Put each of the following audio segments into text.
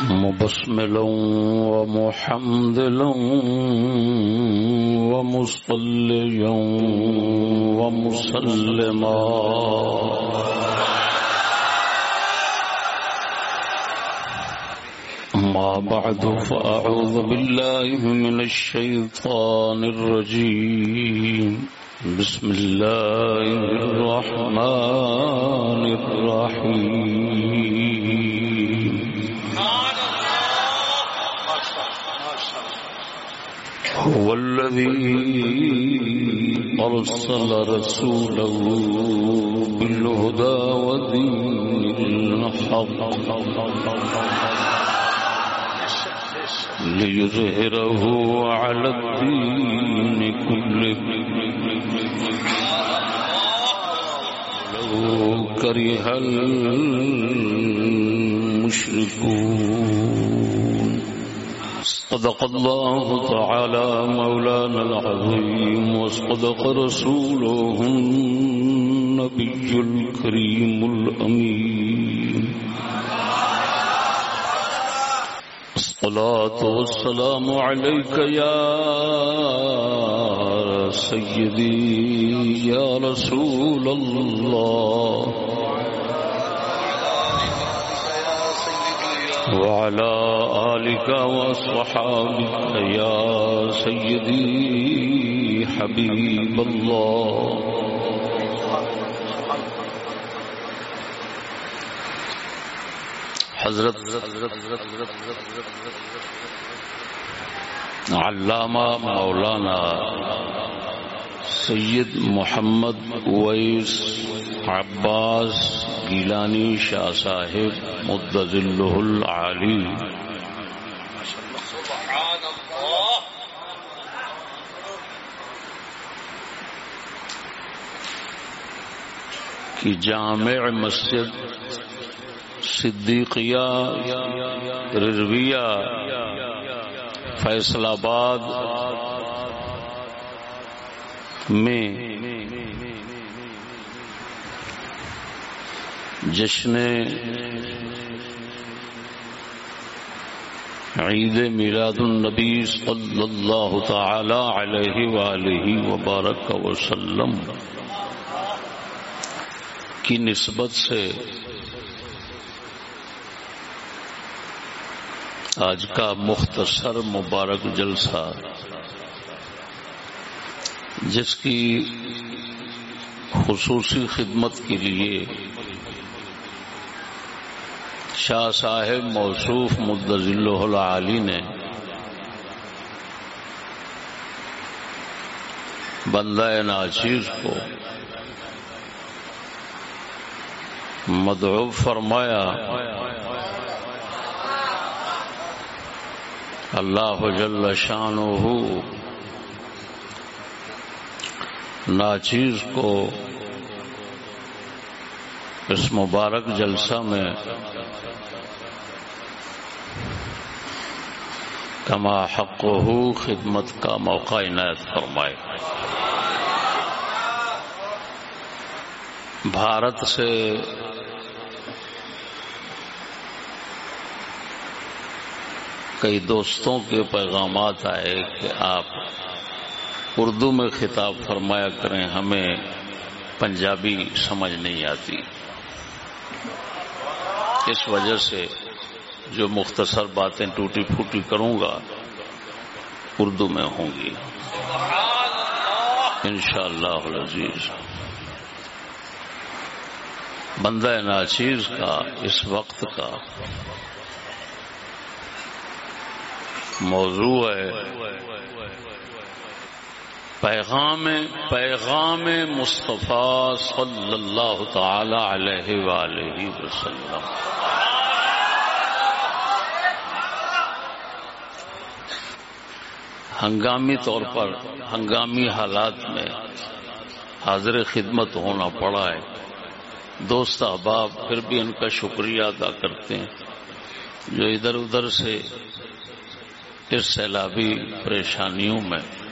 مبسملا ومحمدلا ومصليا ومسلما. ما بعد، فأعوذ بالله من الشيطان الرجيم. بسم الله الرحمن الرحيم. هو الذي أرسل رسوله بالهدى ودين الحق ليظهره على الدين كله. لو كره المشركون. صدق الله تعالى مولانا العظيم وصدق رسوله النبي الكريم الأمين. الصلاة والسلام عليك يا سيدي يا رسول الله. وعلى آلك وصحابك يا سيدي حبيب الله. حضرت علامہ مولانا سید محمد ویس عباس گیلانی شاہ صاحب مدذل العالی۔ کی جامع مسجد صدیقیہ رضویہ، فیصل آباد۔ میں جشن عید میلاد النبی صلی اللہ تعالی علیہ وآلہ وبارک وسلم کی نسبت سے آج کا مختصر مبارک جلسہ جس کی خصوصی خدمت کے لیے شاہ صاحب موصوف مدضل العالی نے بندہ ناچیر کو مدعو فرمایا، اللہ جل شان ناچیز کو اس مبارک جلسہ میں کما حق ہو خدمت کا موقع عنایت فرمائے۔ بھارت سے کئی دوستوں کے پیغامات آئے کہ آپ اردو میں خطاب فرمایا کریں، ہمیں پنجابی سمجھ نہیں آتی۔ اس وجہ سے جو مختصر باتیں ٹوٹی پھوٹی کروں گا، اردو میں ہوں گی۔ انشاءاللہ العزیز۔ بندہ ناچیز کا، اس وقت کا موضوع ہے پیغام پیغام مصطفیٰ صلی اللہ تعالی علیہ وآلہ وسلم۔ ہنگامی طور پر ہنگامی حالات میں حاضر خدمت ہونا پڑا ہے۔ دوست احباب پھر بھی ان کا شکریہ ادا کرتے ہیں۔ جو ادھر ادھر سے اس سیلابی پریشانیوں میں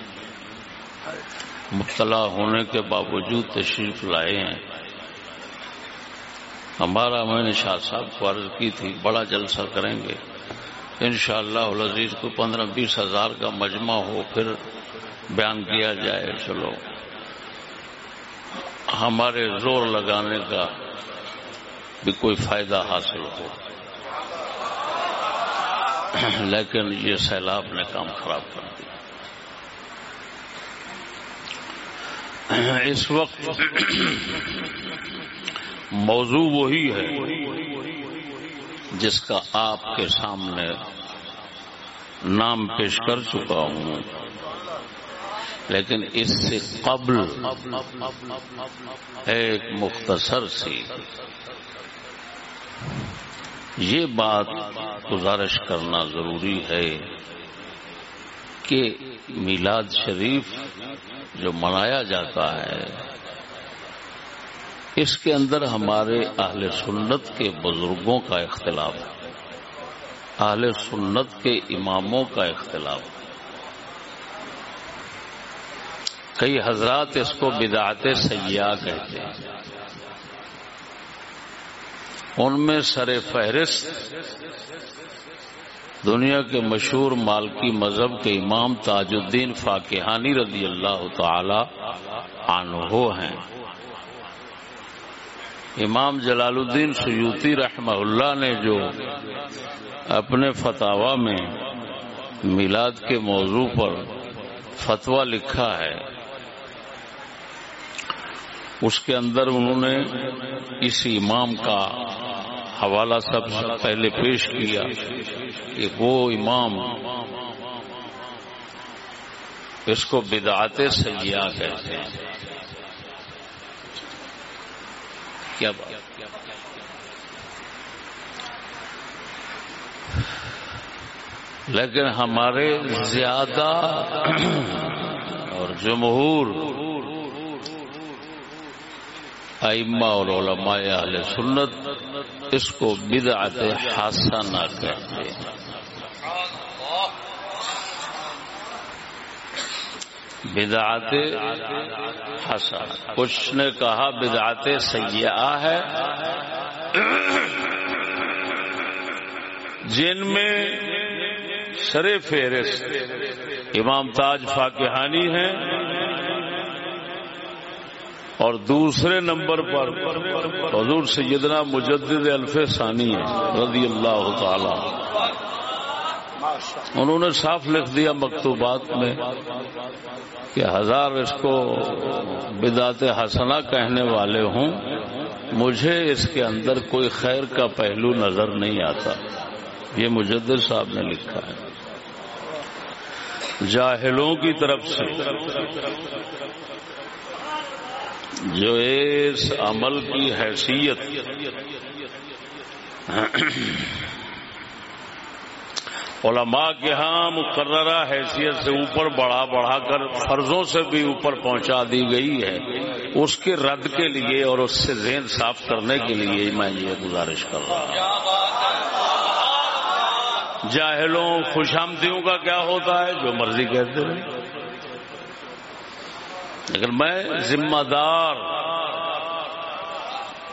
مبتلا ہونے کے باوجود تشریف لائے ہیں۔ ہمارا میں نے شاہ صاحب کو عرض کی تھی، بڑا جلسہ کریں گے۔ انشاءاللہ العزیز کو پندرہ بیس ہزار کا مجمع ہو، پھر بیان کیا جائے۔ چلو۔ ہمارے زور لگانے کا بھی کوئی فائدہ حاصل ہو۔ لیکن یہ سیلاب نے کام خراب کر دیا۔ اس وقت موضوع وہی ہے جس کا آپ کے سامنے نام پیش کر چکا ہوں۔ لیکن اس سے قبل ایک مختصر سی یہ بات گزارش کرنا ضروری ہے کہ میلاد شریف جو منایا جاتا ہے، اس کے اندر ہمارے اہل سنت کے بزرگوں کا اختلاف ہے اہل سنت کے اماموں کا اختلاف۔ ہے کئی حضرات اس کو بدعت سیاح کہتے ہیں۔ ان میں سر فہرست دنیا کے مشہور مالکی مذہب کے امام تاج الدین فاقحانی رضی اللہ تعالی عنہ ہیں۔ امام جلال الدین سیوتی رحمہ اللہ نے جو اپنے فتوا میں میلاد کے موضوع پر فتوا لکھا ہے، اس کے اندر انہوں نے اس امام کا حوالہ سب سے پہلے پیش کیا کہ وہ امام اس کو بدعت سیاح کہتے ہیں۔ کیا بات؟ لیکن ہمارے زیادہ اور جمہور ائمہ اور علماء اہل سنت اس کو بدعت حسنہ کہتے ہیں۔ بدعت حسن کچھ نے کہا بدعت سیاح ہے۔ جن میں سر فہرست امام تاج فاقحانی ہیں۔ اور دوسرے نمبر پر حضور سیدنا مجدد الف ثانی رضی اللہ تعالی انہوں نے صاف لکھ دیا مکتوبات میں کہ ہزار اس کو بدات حسنا کہنے والے ہوں، مجھے اس کے اندر کوئی خیر کا پہلو نظر نہیں آتا۔ یہ مجدد صاحب نے لکھا ہے۔ جاہلوں کی طرف سے جو اس عمل کی حیثیت علماء کے ہاں مقررہ حیثیت سے اوپر بڑھا بڑھا کر فرضوں سے بھی اوپر پہنچا دی گئی ہے، اس کے رد کے لیے اور اس سے ذہن صاف کرنے کے لیے میں یہ گزارش کر رہا ہوں۔ جاہلوں خوش آمدیوں کا کیا ہوتا ہے؟ جو مرضی کہتے ہیں لیکن میں ذمہ دار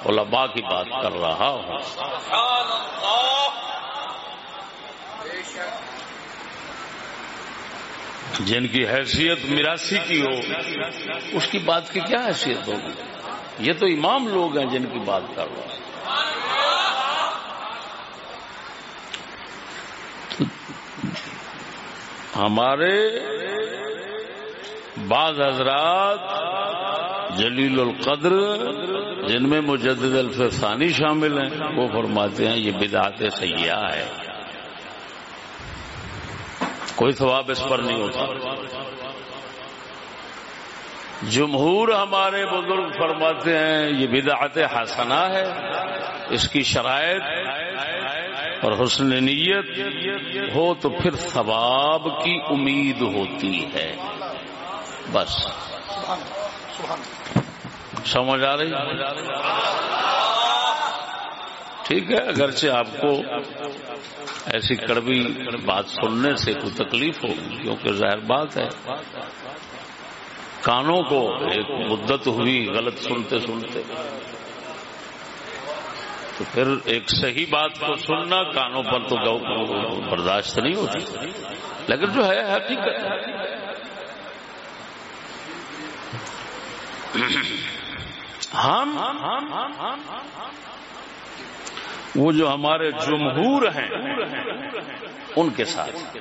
علماء کی بات کر رہا ہوں۔ جن کی حیثیت میراسی کی ہو، اس کی بات کی کیا حیثیت ہوگی؟ یہ تو امام لوگ ہیں جن کی بات کر رہا ہوں۔ ہمارے بعض حضرات جلیل القدر، جن میں مجدد الفسانی شامل ہیں، وہ فرماتے ہیں یہ بدعت سیاح ہے۔ کوئی ثواب اس پر نہیں ہوتا۔ جمہور ہمارے بزرگ فرماتے ہیں، یہ بدعت حسنہ ہے۔ اس کی شرائط اور حسن نیت ہو تو پھر ثواب کی امید ہوتی ہے۔ بس۔ سمجھ آ رہی؟ ٹھیک ہے، اگرچہ آپ کو ایسی کڑوی بات سننے سے کوئی تکلیف ہوگی کیونکہ ظاہر بات ہے، کانوں کو ایک مدت ہوئی غلط سنتے سنتے۔ تو پھر ایک صحیح بات کو سننا کانوں پر تو برداشت نہیں ہوتی۔ لیکن جو ہے، حقیقت ہم وہ جو ہمارے جمہور ہیں، ان کے ساتھ۔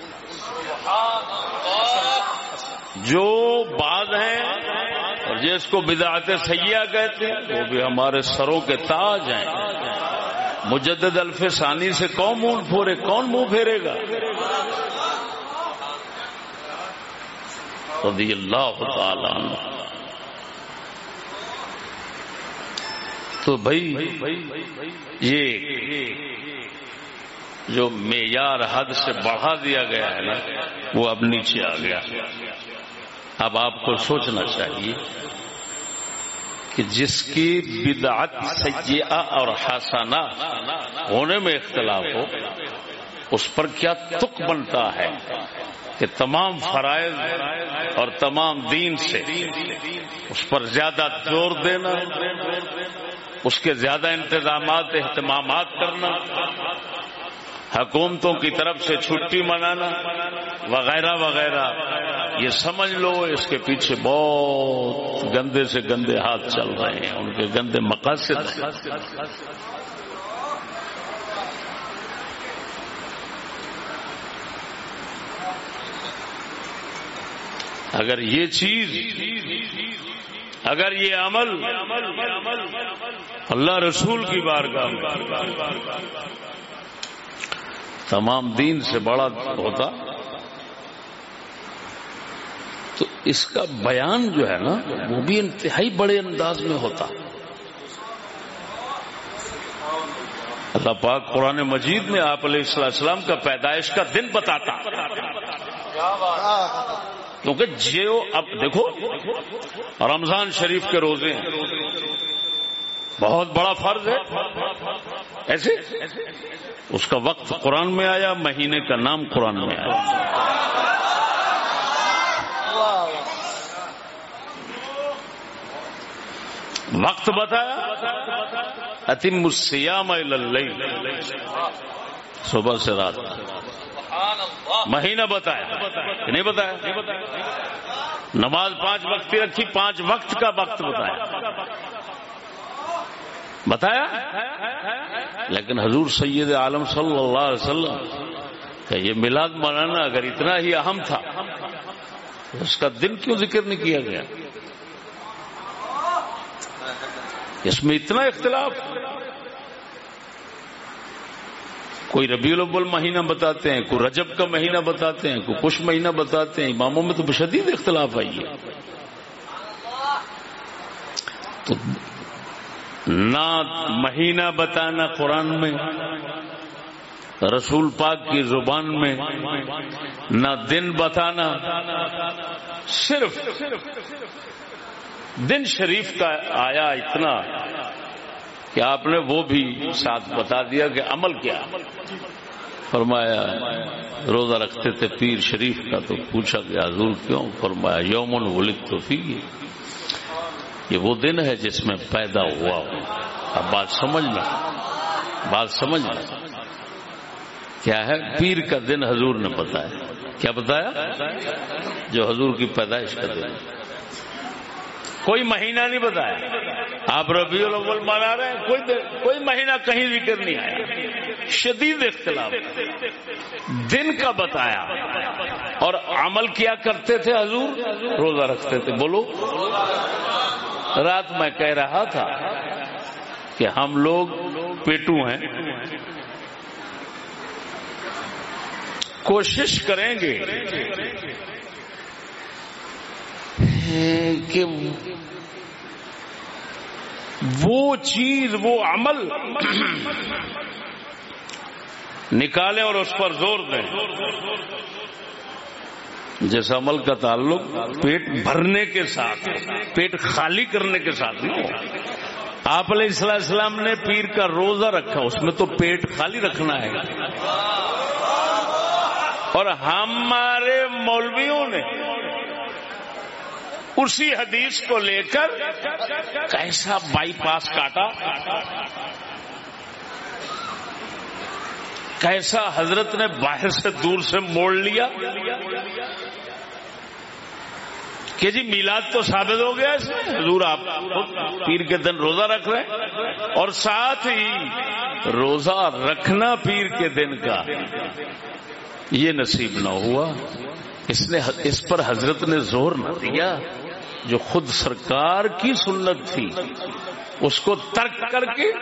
جو بعض ہیں، اور جس کو بدعت سیاح کہتے ہیں، وہ بھی ہمارے سروں کے تاج ہیں۔ مجدد الف ثانی سے کون منہ پھورے، کون منہ پھیرے گا؟ رضی اللہ تعالی عنہ۔ تو بھائی یہ جو معیار حد سے بڑھا دیا گیا ہے نا، وہ اب نیچے آ گیا۔ اب آپ کو سوچنا چاہیے کہ جس کی بدعت سیاح اور حسانہ ہونے میں اختلاف ہو، اس پر کیا تک بنتا ہے؟ کہ تمام فرائض اور تمام دین سے اس پر زیادہ زور دینا، اس کے زیادہ انتظامات، اہتمامات کرنا، حکومتوں کی طرف سے چھٹی منانا وغیرہ وغیرہ، یہ سمجھ لو اس کے پیچھے بہت گندے سے گندے ہاتھ چل رہے ہیں، ان کے گندے مقاصد اگر یہ چیز، اگر یہ عمل اللہ رسول کی بار تمام دین سے بڑا ہوتا، تو اس کا بیان جو ہے نا، وہ بھی انتہائی بڑے انداز میں ہوتا۔ اللہ پاک قرآن مجید میں آپ علیہ السلام کا پیدائش کا دن بتاتا۔ کیونکہ جیو اب دیکھو، رمضان شریف کے روزے ہیں۔ بہت بڑا فرض ہے۔ ایسے؟ اس کا وقت قرآن میں آیا، مہینے کا نام قرآن میں آیا۔ وقت بتایا، اتم السیام صبح سے رات۔ مہینہ بتایا۔ نہیں بتایا۔ نماز پانچ وقت کی رکھی، پانچ وقت کا وقت بتایا۔ بتایا؟ لیکن حضور سید عالم صلی اللہ علیہ وسلم کہ یہ میلاد منانا اگر اتنا ہی اہم تھا، اس کا دن کیوں ذکر نہیں کیا گیا؟ اس میں اتنا اختلاف۔ کوئی ربیع الاول مہینہ بتاتے ہیں، کوئی رجب کا مہینہ بتاتے ہیں، کوئی کچھ مہینہ بتاتے ہیں، اماموں میں تو شدید اختلاف آئی ہے۔ تو نہ مہینہ بتانا قرآن میں، رسول پاک کی زبان میں، نہ دن بتانا، صرف دن شریف کا آیا اتنا کہ آپ نے وہ بھی ساتھ بتا دیا کہ عمل کیا فرمایا، روزہ رکھتے تھے پیر شریف کا تو پوچھا گیا حضور کیوں؟ فرمایا، یومن ولک تو فی۔ یہ وہ دن ہے جس میں پیدا ہوا ہوں۔ اب بات سمجھنا بات سمجھنا کیا ہے؟ پیر کا دن حضور نے بتایا۔ کیا بتایا؟ جو حضور کی پیدائش کا دن۔ کوئی مہینہ نہیں بتایا۔ آپ ربیع الاول منا رہے ہیں، کوئی کوئی مہینہ کہیں ذکر نہیں آیا۔ شدید اختلاف۔ دن کا بتایا۔ اور عمل کیا کرتے تھے حضور؟ روزہ رکھتے تھے۔ بولو۔ رات میں کہہ رہا تھا کہ ہم لوگ پیٹو ہیں۔ کوشش کریں گے کہ وہ چیز، وہ عمل نکالیں اور اس پر زور دیں جس عمل کا تعلق پیٹ بھرنے کے ساتھ، پیٹ خالی کرنے کے ساتھ نہیں ہو۔ آپ علیہ السلام نے پیر کا روزہ رکھا، اس میں تو پیٹ خالی رکھنا ہے۔ اور ہمارے مولویوں نے اسی حدیث کو لے کر کیسا بائی پاس کاٹا؟ کیسا حضرت نے باہر سے دور سے موڑ لیا؟ کہ جی میلاد تو ثابت ہو گیا اس میں؟ حضور آپ پیر کے دن روزہ رکھ رہے ہیں اور ساتھ ہی روزہ رکھنا پیر کے دن کا یہ نصیب نہ ہوا۔ اس نے اس پر حضرت نے زور نہ دیا جو خود سرکار کی سنت تھی۔ اس کو ترک کر کے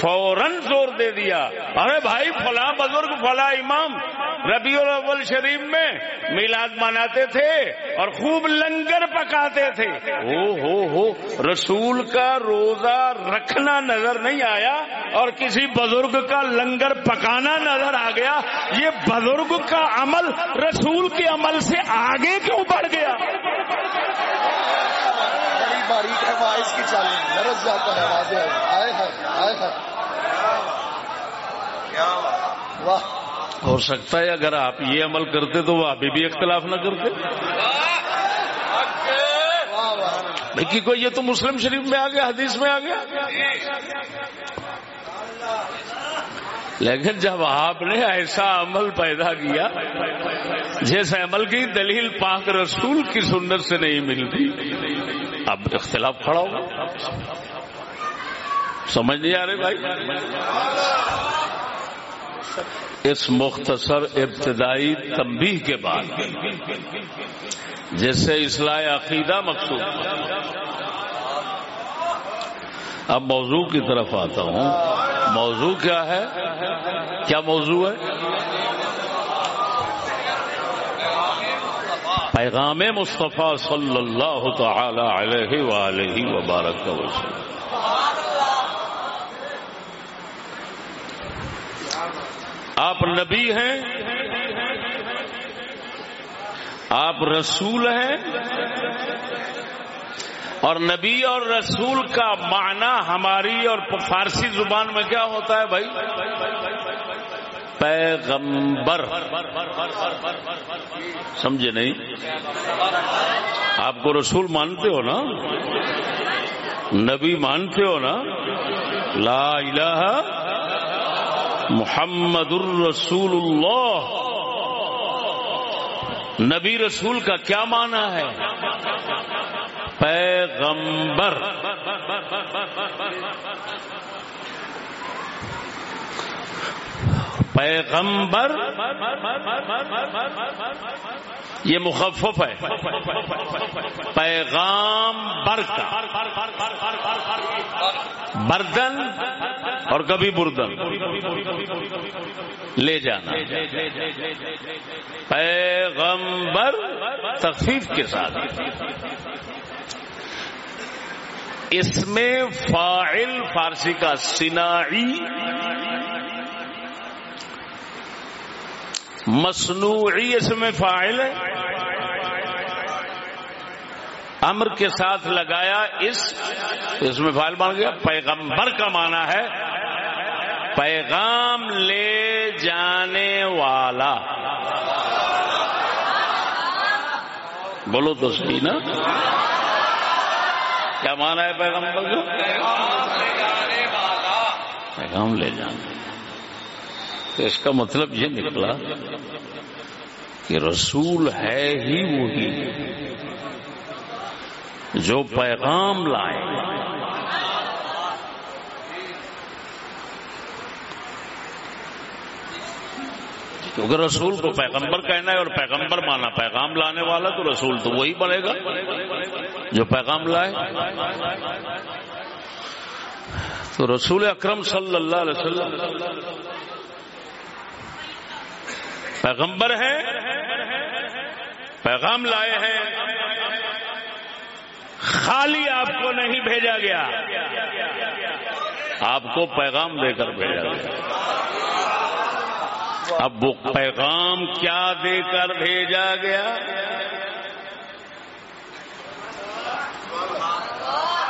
فوراً زور دے دیا۔ ارے بھائی، فلاں بزرگ، فلاں امام ربیع الاول شریف میں میلاد مناتے تھے اور خوب لنگر پکاتے تھے۔ او ہو ہو، رسول کا روزہ رکھنا نظر نہیں آیا اور کسی بزرگ کا لنگر پکانا نظر آ گیا۔ یہ بزرگ کا عمل رسول کے عمل سے آگے کیوں بڑھ گیا؟ باریک ہے باعث کی چالی۔ لرز جاتا ہے واضح آئے ہے آئے ہے واہ۔ ہو سکتا ہے اگر آپ یہ عمل کرتے تو وہ ابھی بھی اختلاف نہ کرتے۔ واہ واہ۔ لیکن کوئی یہ تو مسلم شریف میں آ گیا حدیث میں آ گیا۔ لیکن جب آپ نے ایسا عمل پیدا کیا جیسے عمل کی دلیل پاک رسول کی سنت سے نہیں ملتی، اب اختلاف کھڑا ہوگا۔ سمجھ نہیں آ رہے بھائی؟ اس مختصر ابتدائی تنبیہ کے بعد جیسے اصلاح عقیدہ مقصود۔ اب موضوع کی طرف آتا ہوں۔ موضوع کیا ہے؟ کیا موضوع ہے؟ پیغام مصطفیٰ صلی اللہ تعالی علیہ وآلہ وبارک وسلم۔ آپ نبی ہیں؟ آپ رسول ہیں؟ اور نبی اور رسول کا معنی ہماری اور فارسی زبان میں کیا ہوتا ہے بھائی؟ پیغمبر۔ سمجھے نہیں؟ آپ کو رسول مانتے ہو نا؟ نبی مانتے ہو نا؟ لا الہ محمد الرسول اللہ۔ نبی رسول کا کیا معنی ہے؟ پیغمبر پیغمبر یہ مخفف ہے پیغام بر کا بردن اور کبھی بردن لے جانا پیغمبر تخفیف کے ساتھ اس میں فاعل فارسی کا سنائی، مصنوعی اس میں فاعل ہے۔ امر کے ساتھ لگایا اس اس میں فائل بن گیا۔ پیغمبر کا معنی ہے پیغام لے جانے والا۔ بولو تو صحیح نا۔ کیا مانا ہے پیغمبر کا پیغام لے جانا۔ تو اس کا مطلب یہ نکلا کہ رسول ہے ہی وہی جو پیغام لائے۔ کیونکہ رسول کو پیغمبر کہنا ہے اور پیغمبر مانا پیغام لانے والا تو رسول تو وہی بنے گا جو پیغام لائے۔ تو رسول اکرم صلی اللہ علیہ وسلم پیغمبر ہے پیغام لائے ہیں۔ خالی آپ کو نہیں بھیجا گیا، آپ کو پیغام دے کر بھیجا گیا۔ اب وہ پیغام کیا دے کر بھیجا گیا؟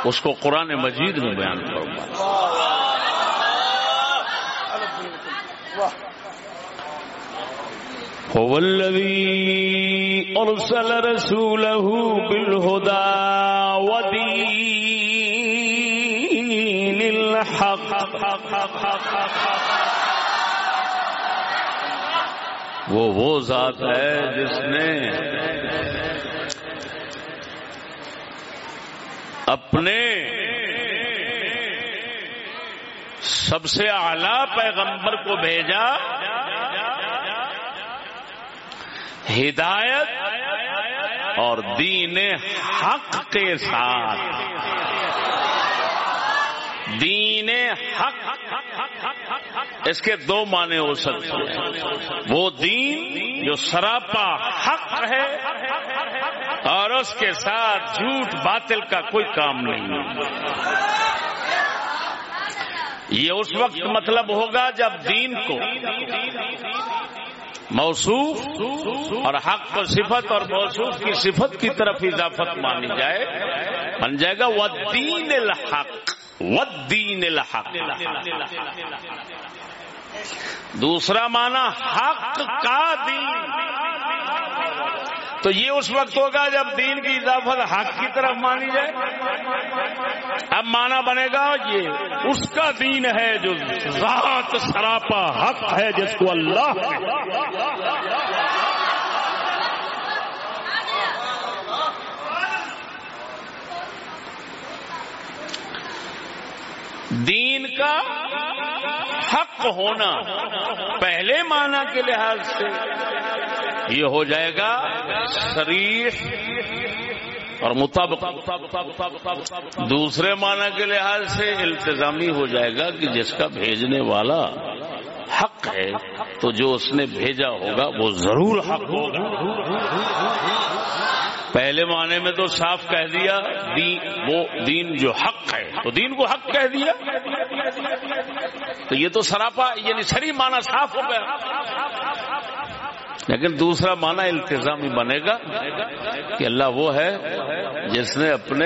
اس کو قرآن مجید میں بیان کروں گا هو الذي أرسل رسوله بالهدى ودين الحق. وہ وہ ذات ہے جس نے اپنے سب سے اعلی پیغمبر کو بھیجا، ہدایت اور دین حق کے ساتھ۔ دین حق اس کے دو معنی ہو سکتے ہیں۔ وہ دین جو سراپا حق ہے اور اس کے ساتھ جھوٹ باطل کا کوئی کام نہیں۔ یہ اس وقت مطلب ہوگا جب دین کو موصوف اور حق و صفت اور موصوف کی صفت کی طرف اضافت مانی جائے۔ بن جائے گا وہ دین الحق۔ ودین الحق۔ دوسرا معنی حق کا دین۔ تو یہ اس وقت ہوگا جب دین کی اضافت حق کی طرف مانی جائے۔ اب مانا بنے گا یہ اس کا دین ہے جو ذات سراپا حق ہے جس کو اللہ دین کا حق ہونا پہلے معنی کے لحاظ سے یہ ہو جائے گا شریف اور مطابق۔ دوسرے معنی کے لحاظ سے التظامی ہو جائے گا کہ جس کا بھیجنے والا حق ہے تو جو اس نے بھیجا ہوگا وہ ضرور حق ہوگا۔ پہلے معنی میں تو صاف کہہ دیا، دین، وہ دین جو حق ہے، تو دین کو حق کہہ دیا۔ تو یہ تو سراپا یعنی سری معنی صاف ہو گیا۔ لیکن دوسرا معنی التظامی بنے گا کہ اللہ وہ ہے جس نے اپنے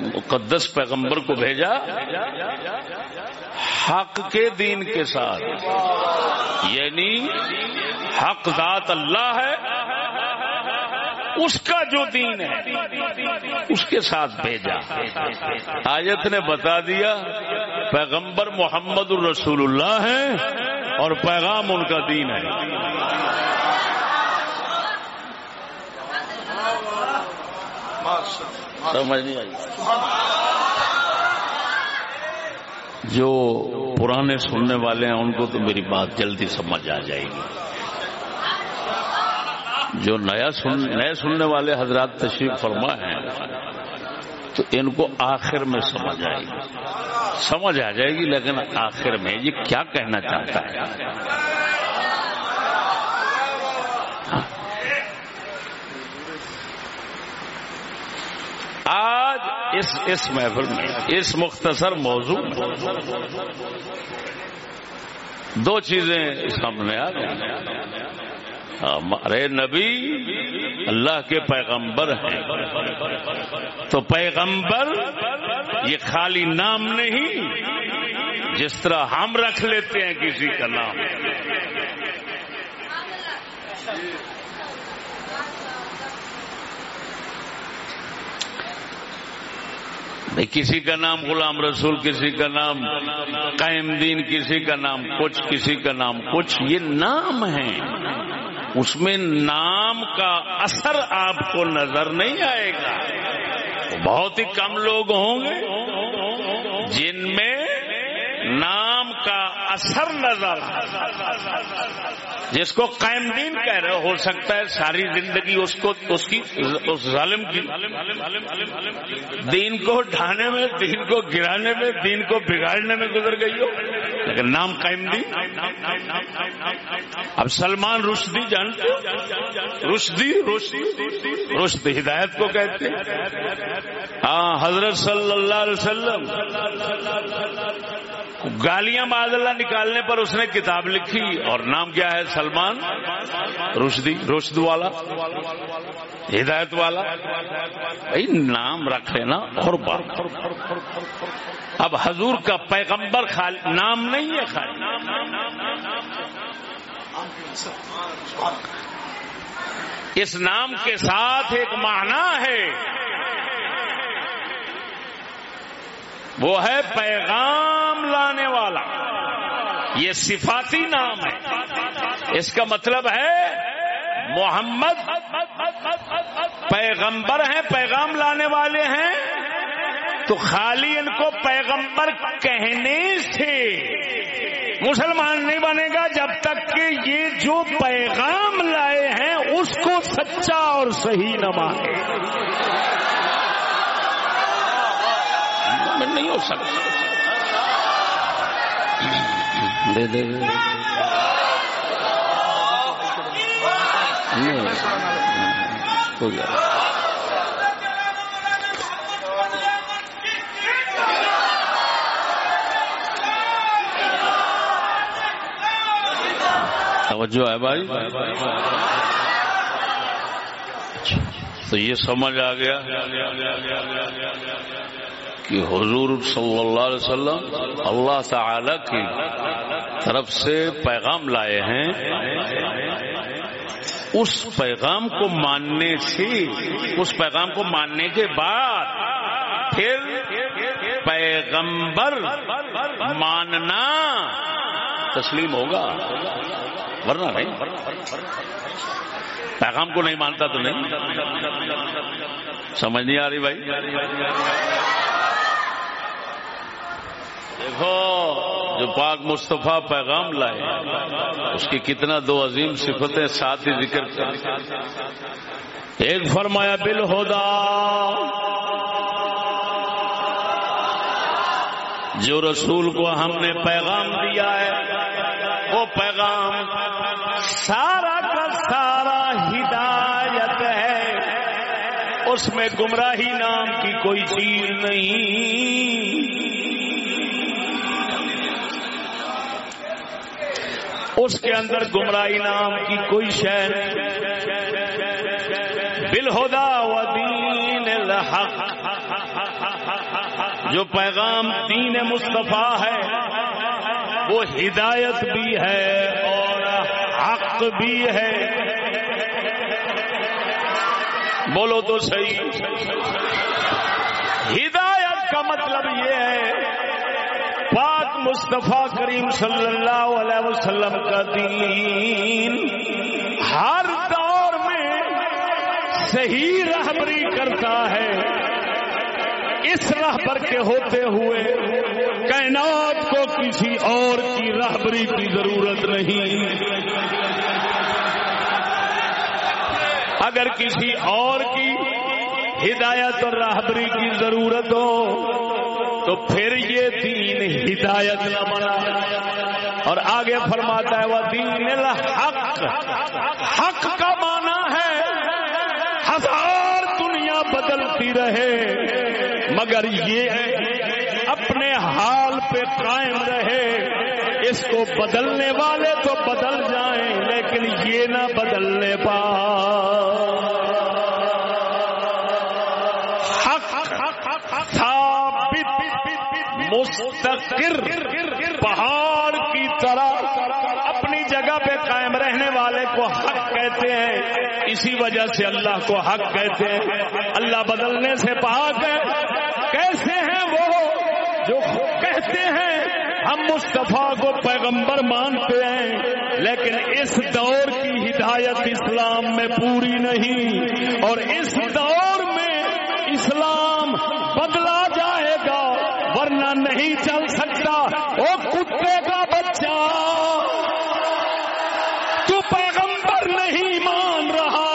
مقدس پیغمبر کو بھیجا حق کے دین کے ساتھ یعنی حق ذات اللہ ہے اس کا جو دین ہے، اس کے ساتھ بھیجا۔ آیت نے بتا دیا، پیغمبر محمد الرسول اللہ ہے اور پیغام ان کا دین ہے۔ سمجھ نہیں آئی۔ جو پرانے سننے والے ہیں، ان کو تو میری بات جلدی سمجھ آ جائے گی۔ جو نیا سن، نئے سننے والے حضرات تشریف فرما ہیں، تو ان کو آخر میں سمجھ آئے گی۔ سمجھ آ جائے گی، لیکن آخر میں یہ کیا کہنا چاہتا ہے؟ آج اس اس محفل میں، اس مختصر موضوع میں دو چیزیں سامنے آ گئی ہاں، ارے نبی، اللہ کے پیغمبر ہیں۔ تو پیغمبر، یہ خالی نام نہیں، جس طرح ہم رکھ لیتے ہیں کسی کا نام۔ کسی کا نام غلام رسول، کسی کا نام قائم دین، کسی کا نام کچھ، کسی کا نام کچھ، یہ نام ہے اس میں نام کا اثر آپ کو نظر نہیں آئے گا۔ بہت ہی کم لوگ ہوں گے جن میں نام کا اثر نظر جس کو قائم دین کہہ رہے ہو سکتا ہے ساری زندگی اس کو، اس کی، اس ظالم کی، دین کو ڈھانے میں، دین کو گرانے میں، دین کو بگاڑنے میں گزر گئی ہو۔ لیکن نام قائم دین اب سلمان رشدی جانتے رشدی رشدی رشد ہدایت کو کہتے ہاں حضرت صلی اللہ علیہ وسلم۔ گالیاں بعد اللہ نکالنے پر اس نے کتاب لکھی اور نام کیا ہے سلمان رشدی، رشد والا، ہدایت والا۔ بھائی، نام رکھ لینا اور بات اب حضور کا پیغمبر خالی نام نہیں ہے خالی۔ اس نام کے ساتھ ایک معنی ہے۔ وہ ہے پیغام لانے والا۔ یہ صفاتی نام ہے۔ اس کا مطلب ہے محمد۔ پیغمبر ہیں، پیغام لانے والے ہیں۔ تو خالی ان کو پیغمبر کہنے سے مسلمان نہیں بنے گا جب تک کہ یہ جو پیغام لائے ہیں، اس کو سچا اور صحیح نہ مانے۔ نہیں ہو سکتا۔ دے دے۔ ہو توجہ ہے بھائی؟ تو یہ سمجھ آ گیا۔ کہ حضور صلی اللہ علیہ وسلم اللہ تعالی کی طرف سے پیغام لائے ہیں۔ اس پیغام کو ماننے سے، اس پیغام کو ماننے کے بعد پھر پیغمبر ماننا تسلیم ہوگا۔ ورنہ نہیں۔ پیغام کو نہیں مانتا تو نہیں۔ سمجھ نہیں آ رہی بھائی؟ دیکھو، جو پاک مصطفیٰ پیغام لائے، اس کی کتنا دو عظیم صفتیں ساتھ ہی ذکر کر۔ ایک فرمایا، بل ہودا۔ جو رسول کو ہم نے پیغام دیا ہے، وہ پیغام سارا کا سارا ہدایت ہے۔ اس میں گمراہی نام کی کوئی چیز نہیں۔ اس کے اندر گمراہی نام کی کوئی شہر بالہدا و دین الحق، جو پیغام دین مصطفیٰ ہے، وہ ہدایت بھی ہے اور حق بھی ہے۔ بولو تو صحیح۔ ہدایت کا مطلب یہ ہے مصطفیٰ کریم صلی اللہ علیہ وسلم کا دین ہر دور میں صحیح رہبری کرتا ہے۔ اس رہبر کے ہوتے ہوئے کائنات کو کسی اور کی رہبری کی ضرورت نہیں۔ اگر کسی اور کی ہدایت اور رہبری کی ضرورت ہو تو پھر یہ دین ہدایت نہ بنا۔ اور آگے فرماتا ہے، وہ دین الحق، حق کا مانا ہے، ہزار دنیا بدلتی رہے، مگر یہ اپنے حال پہ قائم رہے۔ اس کو بدلنے والے تو بدل جائیں، لیکن یہ نہ بدلنے پا۔ مستقر پہاڑ کی طرح اپنی جگہ پہ قائم رہنے والے کو حق کہتے ہیں۔ اسی وجہ سے اللہ کو حق کہتے ہیں۔ اللہ بدلنے سے پاک ہے۔ کیسے ہیں وہ جو کہتے ہیں؟ ہم مصطفیٰ کو پیغمبر مانتے ہیں، لیکن اس دور کی ہدایت اسلام میں پوری نہیں۔ اور اس دور میں اسلام بدلا نہیں چل سکتا وہ کتے کا بچہ تو پیغمبر نہیں مان رہا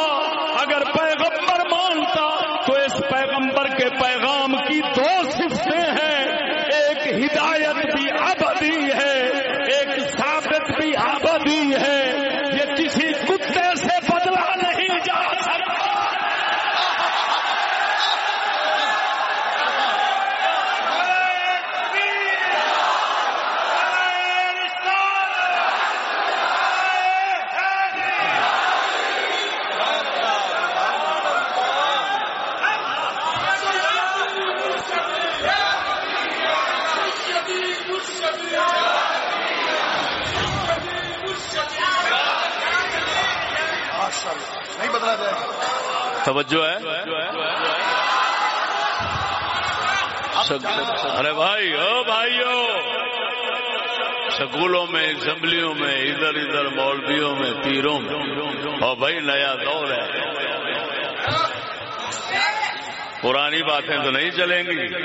اگر پیغمبر مانتا تو اس پیغمبر کے پیغام کی دو صفتیں ہیں ایک ہدایت بھی ابدی ہے ایک ثابت بھی ابدی ہے یہ کسی کتے سے بدلا نہیں جا سکتا نہیں بدلا جائے گا توجہ ہے؟ ارے بھائی، او بھائیو، سکولوں میں، اسمبلیوں میں، ادھر ادھر مولویوں میں، پیروں میں۔ اور بھائی، نیا دور ہے۔ پرانی باتیں تو نہیں چلیں گی۔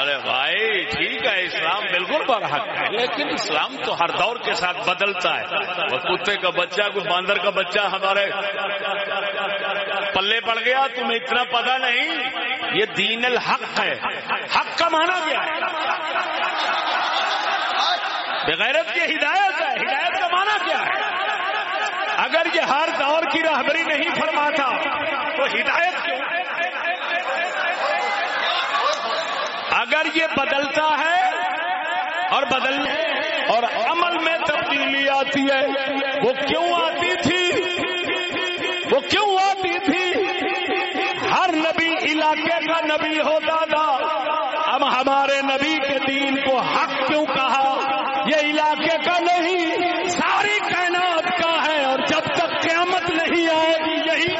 ارے بھائی، ٹھیک ہے، اسلام بالکل برحق ہے، لیکن اسلام تو ہر دور کے ساتھ بدلتا ہے۔ وہ کتے کا بچہ، کوئی باندر کا بچہ ہمارے پلے پڑ گیا، تمہیں اتنا پتا نہیں، یہ دین الحق ہے۔ حق کا مانا گیا بغیرت کی ہدایت ہے، ہدایت کا مانا کیا ہے؟ اگر یہ ہر دور کی رہبری نہیں فرماتا، تو ہدایت کیوں؟ اگر یہ بدلتا ہے اور بدل اور عمل میں تبدیلی آتی ہے، وہ کیوں آتی تھی؟ نبی ہوتا تھا اب ہمارے نبی کے دین کو حق کیوں کہا؟ یہ علاقے کا نہیں، ساری کائنات کا ہے اور جب تک قیامت نہیں آئے گی، یہی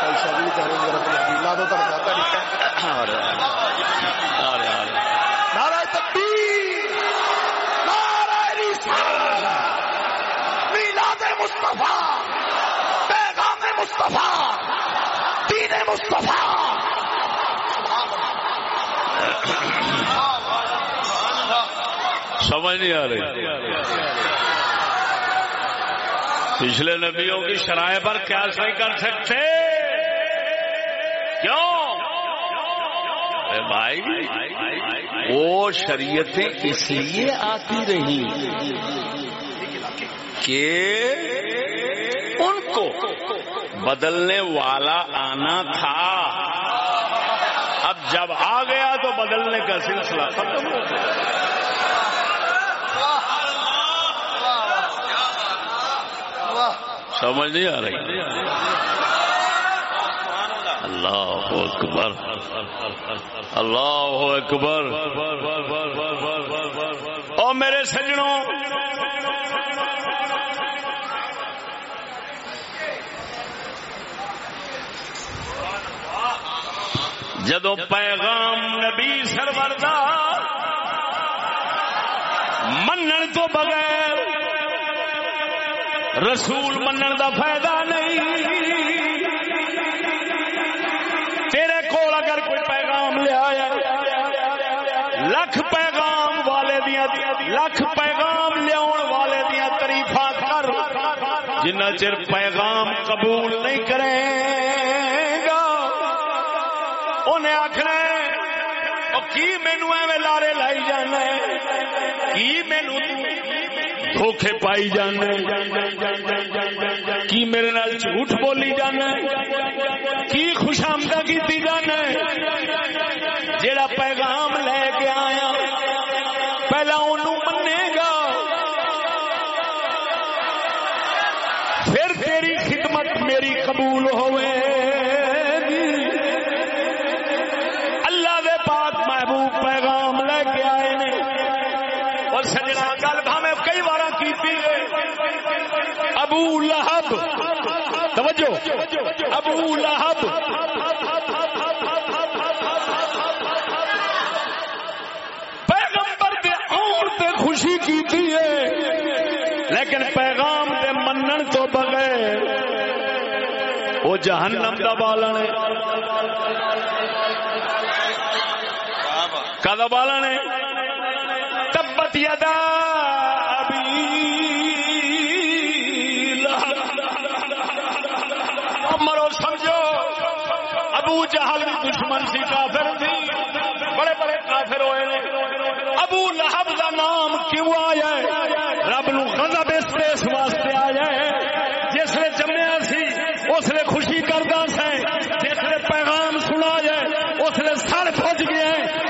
صحیح کریں مصطفیٰ۔ مصطفیٰ، دین مصطفیٰ۔ سمجھ نہیں آ رہی۔ پچھلے نبیوں کی شرائع پر کیا نہیں کر سکتے۔ کیوں؟ بھائی، وہ شریعتیں اس لیے آتی رہی کہ بدلنے والا آنا تھا۔ اب جب آ گیا تو بدلنے کا سلسلہ ختم ہو گیا۔ سمجھ نہیں آ رہی۔ اللہ اکبر۔ اللہ اکبر۔ او میرے سجنوں جدو پیغام نبی سرور دا منن تو بغیر رسول منن دا فائدہ نہیں۔ تیرے کول اگر کوئی پیغام لیا لکھ پیغام والے دیا، لکھ پیغام لیا والے دیا تریفا کر، جنہ چر پیغام قبول نہیں کرے۔ گا انہیں آخنا کی مینو ایویں لارے لائی جانا کی مینو دھوکھے پائی جانا کی میرے نال جھوٹ بولی جانا کی خوش آمدہ کی جانا جیڑا پیغام لے کے آیا، پہلا انہوں منے گا۔ پھر تیری خدمت میری قبول ہوئے ابو لہب. توجہ. ابو لہب. پیغمبر دے آن تے خوشی کی لیکن پیغام دے منن تو بغیر وہ جہنم دا بالن ہے۔ کدا بالن ہے؟ تبت یدا ابو جہل بھی دشمن سی کافر تھی۔ بڑے بڑے کافر ہوئے نے۔ ابو لہب کا نام کیوں آیا ہے؟ رب نو غضب اس اس واسطے آیا ہے۔ جس نے جمیا سی، اس نے خوشی کردا سی جس نے پیغام سنا جائے اس نے سر پھج گیا ہے۔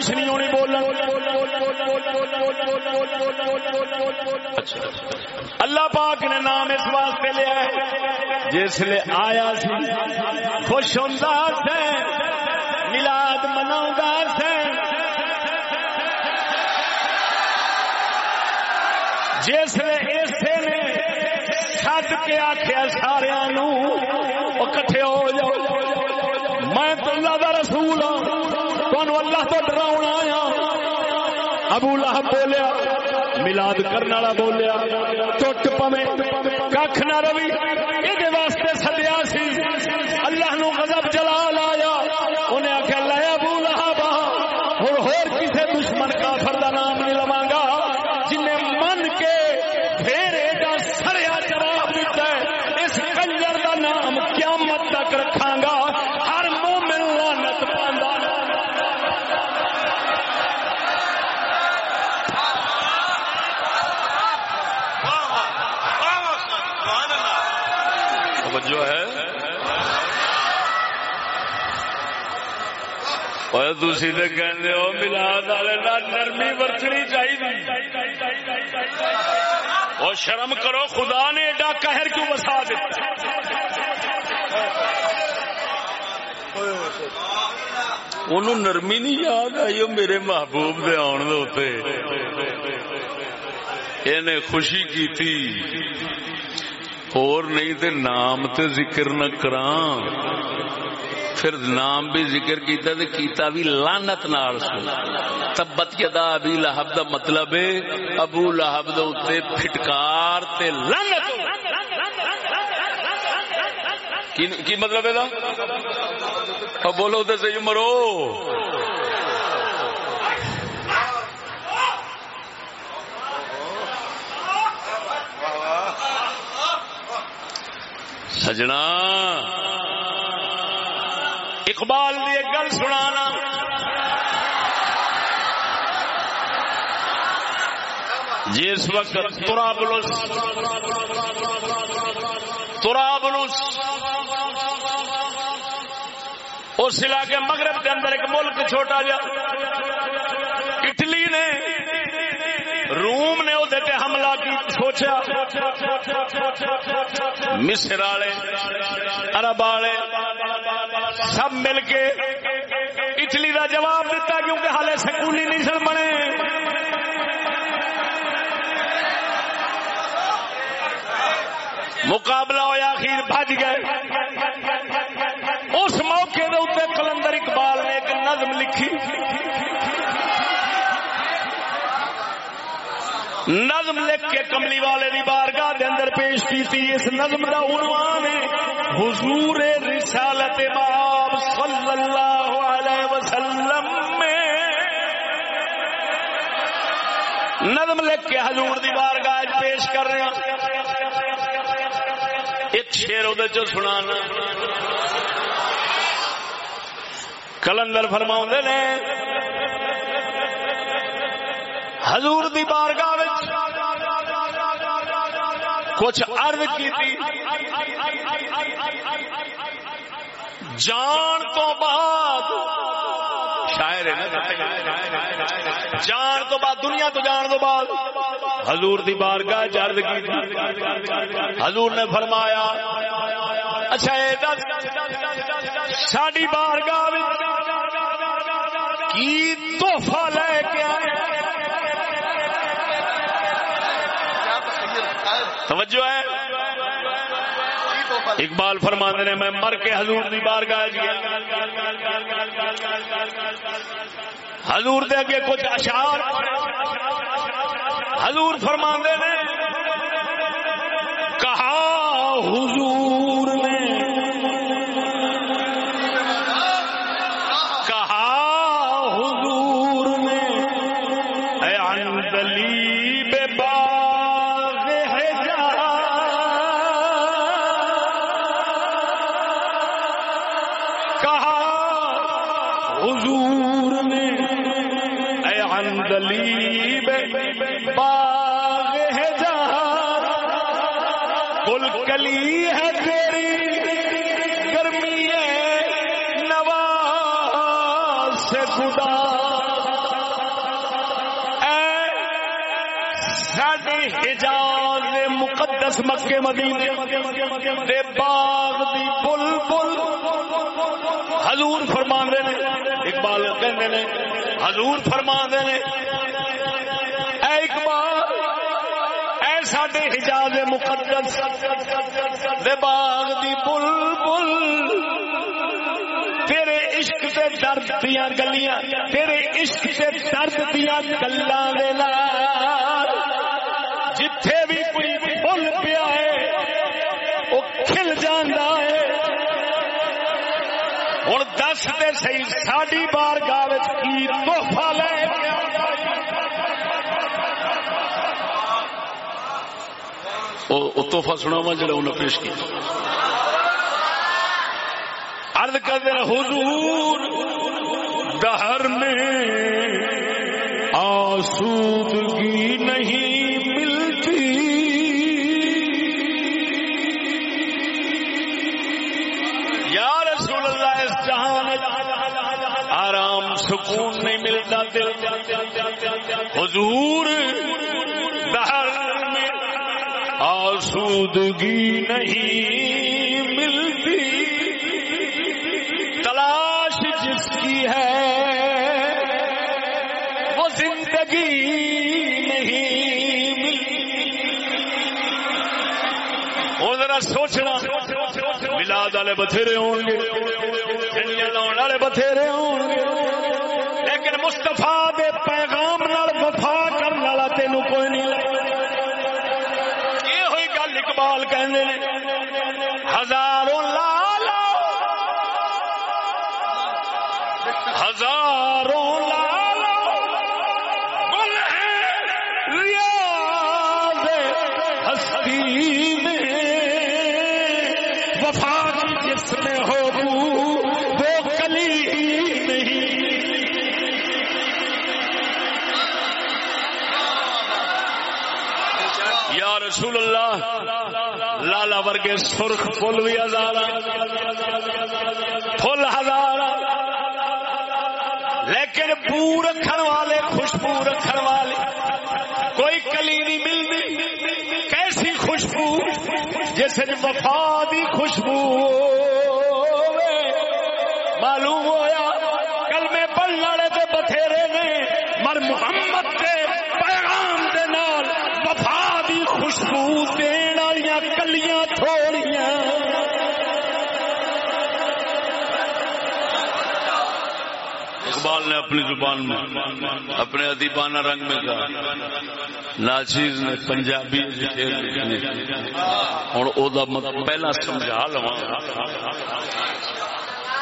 گنجائش نہیں ہونی بولنا اللہ پاک نے نام اس واسطے لیا ہے، جس لیے آیا سی۔ خوش ہوں سے ملاد منا سے۔ جس نے اسے نے سد کے آخیا سارا کٹھے ہو جاؤ۔ میں تو اللہ کا رسول ہوں تمہوں اللہ تو ڈراؤنا آیا۔ ابو لہب بولیا، ملاد کرنے والا بولیا چٹ پوے کھ نہ روی۔ تھی تو کہتے ہو ملاد والے نرمی برتنی چاہیے اور شرم کرو خدا نے ایڈا قہر کیوں بسا دیتا انہوں نرمی نہیں یاد آئی میرے محبوب دے آن دے انہیں خوشی کی تھی اور نہیں تے نام تے ذکر نہ کران پھر نام بھی ذکر کیتا تے کیتا بھی لانت نال سن۔ تبت یدا ابی لہب دا مطلب ہے ابو لہب دے اوتے پھٹکار تے لعنت کی, مطلب ہے دا؟ اب بولو تے صحیح مرو۔ سجنا۔ اقبال کی ایک گل سنانا۔ جس وقت ترابلس ترابلس اس علاقے مغرب کے اندر ایک ملک چھوٹا جا۔ اٹلی نے روم نے وہ حملہ کی سوچا مصر والے، عرب والے سب مل کے اٹلی کا جواب دیتا کیونکہ ہالے سکولی نہیں سن بنے۔ مقابلہ ہوا آخر بج گئے۔ اس موقع کے اتنے کلندر اقبال نے ایک نظم لکھی۔ نظم لکھ کے کملی والے دی بارگاہ دے اندر پیش کی اس نظم دا عنوان ہے۔ حضور رسالت باب صلی اللہ علیہ وسلم میں نظم لکھ کے حضور دی بارگاہ پیش کر رہے ہیں ایک شیر وہ سنانا۔ کلندر فرماؤں نے، حضور دی بارگاہ کچھ عرض کی تھی جان تو بعد شاعر جان تو بعد، دنیا تو جان تو بعد۔ حضور دی بارگاہ عرض کی حضور نے فرمایا اچھا ساری بارگاہ کی تحفہ لے کے آئے؟ توجہ ہے۔ اقبال فرماندے نے، میں مر کے حضور دی بار گیا۔ حضور دے اگے کچھ اشعار حضور فرمانے نے، کہا مقدس مکے مدینے دے باغ دی بل بل۔ حضور فرما نے، اقبال کہندے نے، حضور فرما نے، اے اقبال، اے ساڈے حجاز مقدس دے باغ دی بل بل۔ تیرے عشق سے درد دیا گلیاں، تیرے عشق سے درد دیا گلا جتھے ہوں دس دے سی ساری بار گاہ کی تحفہ لے تحفہ سنا وا جڑا انہیں پیش کیا ارد کرتے حضور دہر میں آسودگی سکون نہیں ملتا دل حضور دہر میں آسودگی نہیں ملتی۔ تلاش جس کی ہے، وہ زندگی نہیں ملتی۔ وہ ذرا سوچنا۔ ملاد والے بتھیرے ہون گے، جنیاں والے بتھیرے ہون گے۔ مستفا دے پیغام نال وفا کرنے والا تین کوئی نہیں یہ ہوئی گل اقبال کہنے ہزار ورگے سرخ فل بھی ہزار فل ہزار لیکن بو رکھن والے، خوشبو رکھن والے، کوئی کلی نہیں ملتی۔ کیسی خوشبو؟ جس وفا اپنی زبان میں، اپنے ادیبانہ رنگ میں کہا۔ ناچیز نے پنجابی ہوں او مطلب پہلا سمجھا لوا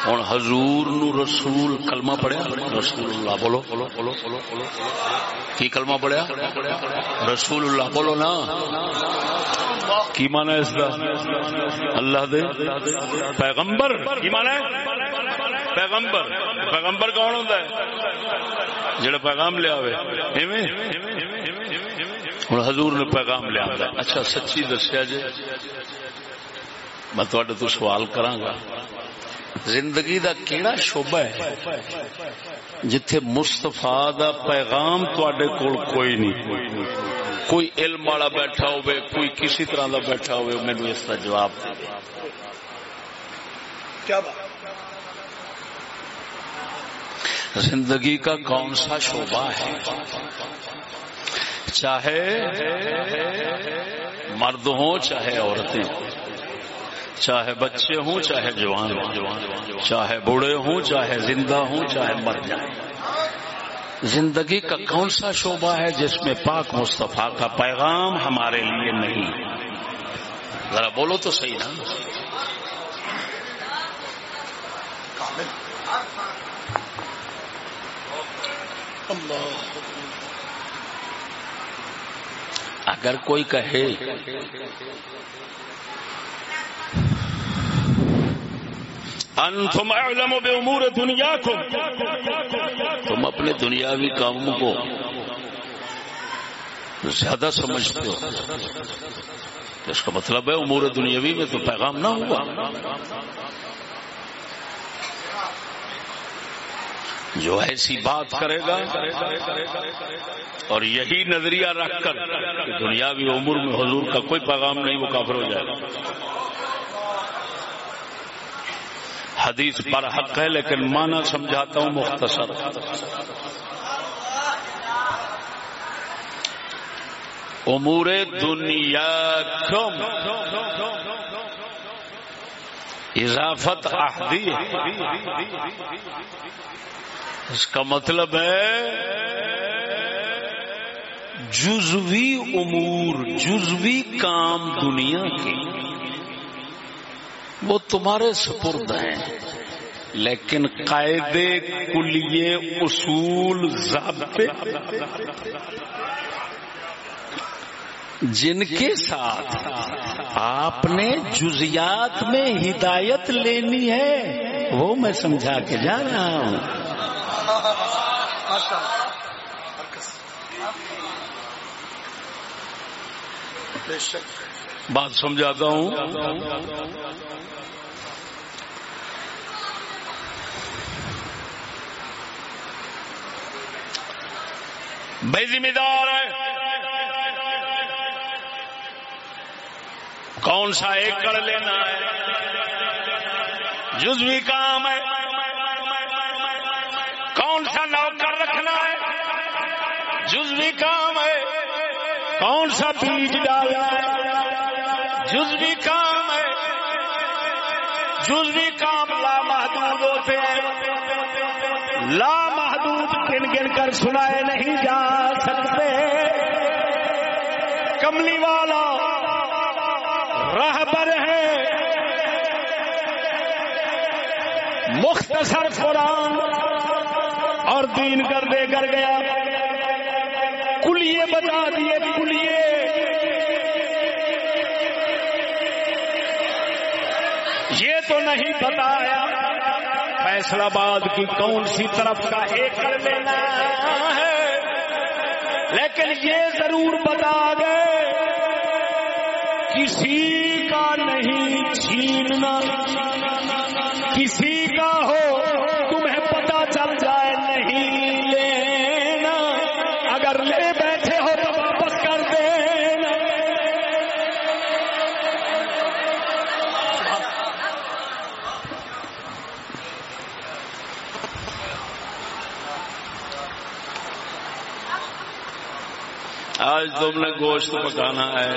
ہوں حضور نو رسول کلمہ پڑھیا۔ رسول اللہ بولو۔ بولو بولو بولو بولو کی کلمہ پڑھیا؟ رسول اللہ بولو نا۔ کی مانا اس کا اللہ دے پیغمبر۔ کی مانا ہے؟ پیغمبر. پیغمبر کون ہوتا ہے؟ جڑا پیغام لیا ہوں حضور نے پیغام لیا اچھا سچی دسیا جی میں تھوڑے تو سوال کرا گا۔ زندگی دا کیڑا شعبہ ہے جتھے مستفا دا پیغام تے کول کوئی نہیں؟ کوئی علم والا بیٹھا ہوئے کوئی کسی طرح دا بیٹھا ہوئے مینو اس کا جواب دے۔ کیا بات؟ زندگی کا کون سا شعبہ ہے؟ چاہے مرد ہوں، چاہے عورتیں، چاہے بچے ہوں، چاہے جوان ہوں، چاہے بوڑھے ہوں، چاہے زندہ ہوں، چاہے مر جائیں۔ زندگی کا کون سا شعبہ ہے جس میں پاک مصطفیٰ کا پیغام ہمارے لیے نہیں؟ ذرا بولو تو صحیح نا۔ اگر کوئی کہے انتم اعلم بامور دنیاکم۔ تم اپنے دنیاوی کاموں کو زیادہ سمجھتے ہو۔ اس کا مطلب ہے امور دنیاوی میں تو پیغام نہ ہوا۔ جو ایسی بات کرے گا اور یہی نظریہ رکھ کر کہ دنیاوی امور میں حضور کا کوئی پیغام نہیں، وہ کافر ہو جائے گا۔ حدیث پر حق ہے، لیکن مانا سمجھاتا ہوں مختصر۔ امور دنیا کم۔ اضافت احدی اس کا مطلب ہے جزوی امور، جزوی کام دنیا کی وہ تمہارے سپرد ہیں، لیکن قاعدے، کلیے اصول، ضابطے جن کے ساتھ آپ نے جزیات میں ہدایت لینی ہے، وہ میں سمجھا کے جا رہا ہوں۔ بات سمجھاتا ہوں۔ بھائی ذمہ دار ہے۔ کون سا ایک کر لینا ہے؟ جزوی کام ہے۔ کون سا نوکر رکھنا ہے؟ جزوی کام ہے، کون سا بیج ڈالنا ہے؟ جزوی کام ہے جزوی کام لامحدود ہوتے ہیں۔ لامحدود گن گن کر سنائے نہیں جا سکتے۔ کملی والا رہبر ہے۔ مختصر قرآن اور دین کر دے کر گیا۔ کلیے بتا دیے، کلیے۔ یہ تو نہیں بتایا فیصلہ باد کی کون سی طرف کا ایک لینا ہے؟ لیکن یہ ضرور بتا گئے کسی کا نہیں چھیننا، کسی آج تم نے گوشت پکانا ہے۔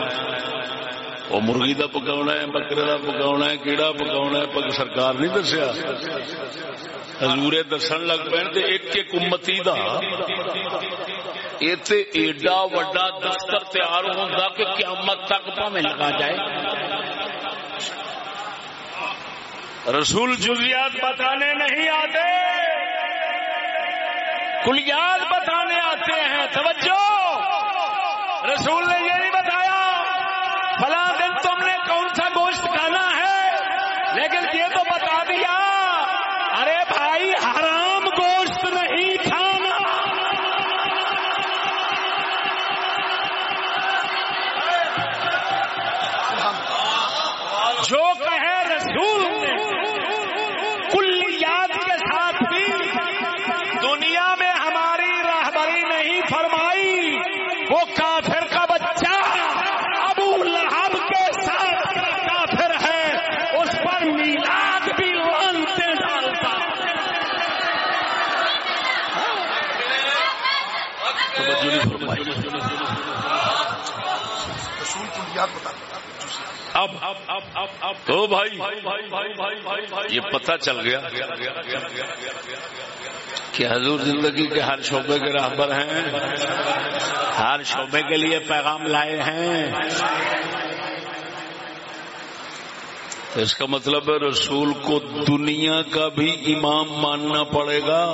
وہ مرغی کا پکاؤنا ہے، بکرے کا پکاؤنا ہے، کیڑا پکاؤنا ہے پک سرکار نہیں دسیا۔ ہزورے دسن لگ پے ایک ایک امتی دا۔ اتنے ایڈا وڈا دفتر تیار ہوگا کہ قیامت تک پاوے لگا جائے۔ رسول جزیات بتانے نہیں آتے۔ کلیات بتانے آتے ہیں، توجہ! رسول نے یہ نہیں بتایا، فلاں دن تم نے کون سا گوشت کھانا ہے؟ لیکن یہ تو بتا دیا، ارے بھائی، حرام گوشت نہیں کھانا جو کہے رسول نے کلیات کے ساتھ بھی دنیا میں ہماری راہبری نہیں فرمائی وہ کافر کا بچہ ابو لہب کے ساتھ کافر ہے اس پر میلاد بھی لانتے ڈالتا رسول کلیات بتا اب اب اب اب اب تو بھائی، یہ پتہ چل گیا کہ حضور زندگی کے ہر شعبے کے راہبر ہیں، ہر شعبے کے لیے پیغام لائے ہیں۔ اس کا مطلب ہے رسول کو دنیا کا بھی امام ماننا پڑے گا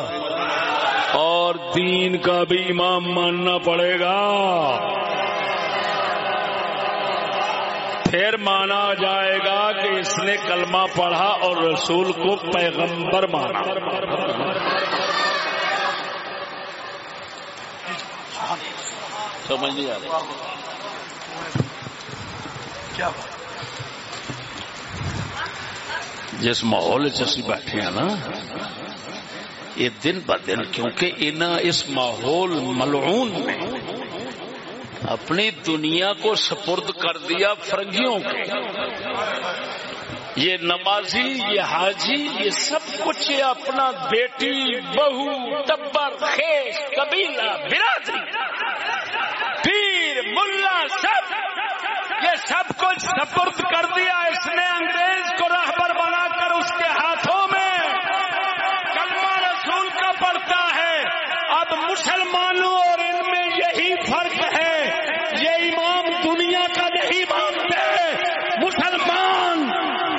اور دین کا بھی امام ماننا پڑے گا۔ پھر مانا جائے گا کہ اس نے کلمہ پڑھا اور رسول کو پیغمبر مانا۔ سمجھ نہیں آ رہی۔ کیا بات؟ جس ماحول چی بیٹھے ہیں نا یہ دن ب دن کیونکہ اس ماحول ملعون میں اپنی دنیا کو سپرد کر دیا فرنگیوں کے یہ نمازی، یہ حاجی، یہ سب کچھ یہ اپنا بیٹی، بہو ٹبر خیش، قبیلہ، برادری، پیر، ملا، سب، یہ سب کچھ سپرد کر دیا اس نے انگریز کو رہبر بنا کر اس کے ہاتھوں میں کلمہ رسول کا پڑتا ہے اب مسلمانوں اور ان میں یہی فرق ہے یہ امام دنیا کا نہیں مانتے مسلمان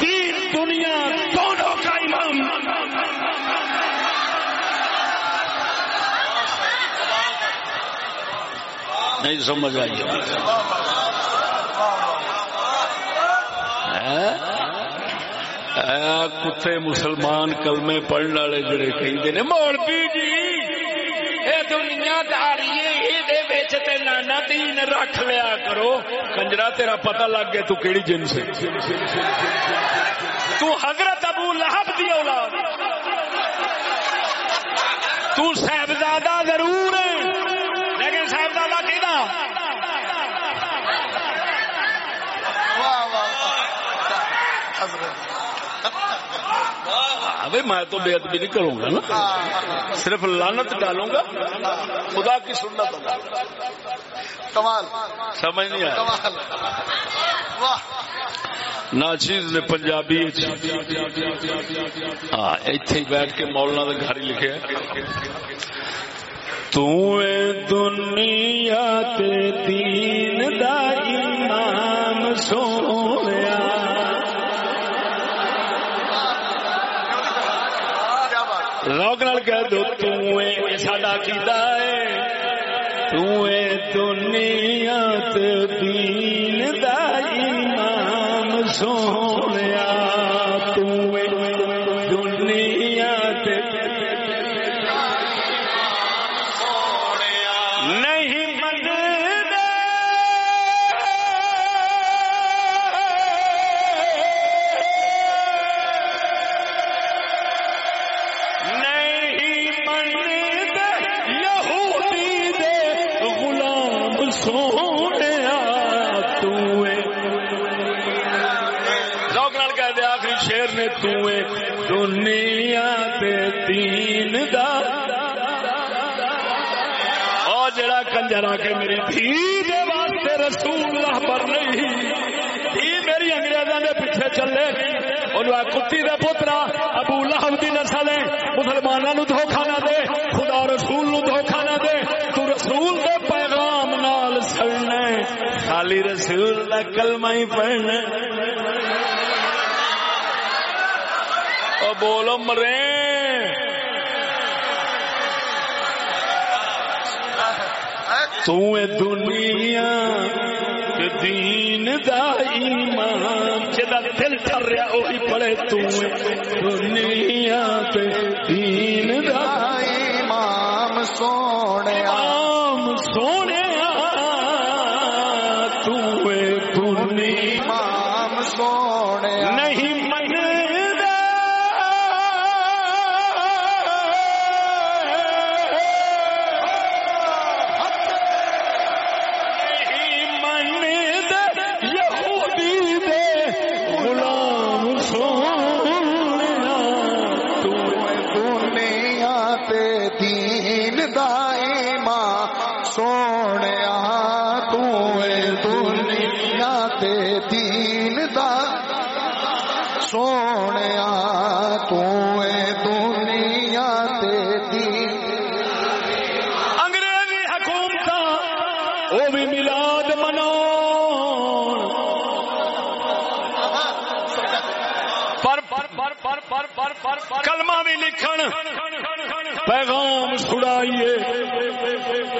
دین دنیا دونوں کا امام نہیں، سمجھ آئی۔ ہاں؟ ہاں، کتے مسلمان کلمے پڑھنے والے جڑے کہیں نے مولوی جی اے دنیا داری یہ نانا دین رکھ لیا کرو۔ کنجرا، تیرا پتہ لگ گیا تو کیڑی جن سے؟ تو حضرت ابو لہب دی اولاد۔ تو صاحبزادہ ضرور ہے لیکن صاحبزادہ کہنا واہ واہ میں تو بے ادبی نہیں کروں گا نا۔ صرف لانت ڈالوں گا۔ خدا کی سنت۔ ہوگا کمال۔ سمجھ نہیں آیا۔ ناچیز نے پنجابی ہاں اتنے بیٹھ کے مولانا کا گھر ہی لکھے۔ تو دنیا تے دین دا امام سونیا روک نال کہہ دو تو ساڈا کیتا ہے تو دنیا تے دین دا امام سونیا۔ دین دا. اور جڑا کنجر آ کے میری دھی دے واسطے رسول اللہ پر نہیں. دھی میری انگریزاں دے پیچھے چلے. انہوں کتی دے پترا، ابو لہب دی نسل ہے. مسلمانوں نو دھوکا نہ دے، خدا رسول نو دھوکا نہ دے. تو رسول دے پیغام نال سڑنا خالی رسول دا کلمہ ہی پڑھنا بولو، مرے تو اے دنیا دین دا ایمان جدا دل کر رہا وہی پڑے تو اے دنیا تے دین دا امام سونے آم سونے تو اے دنیا۔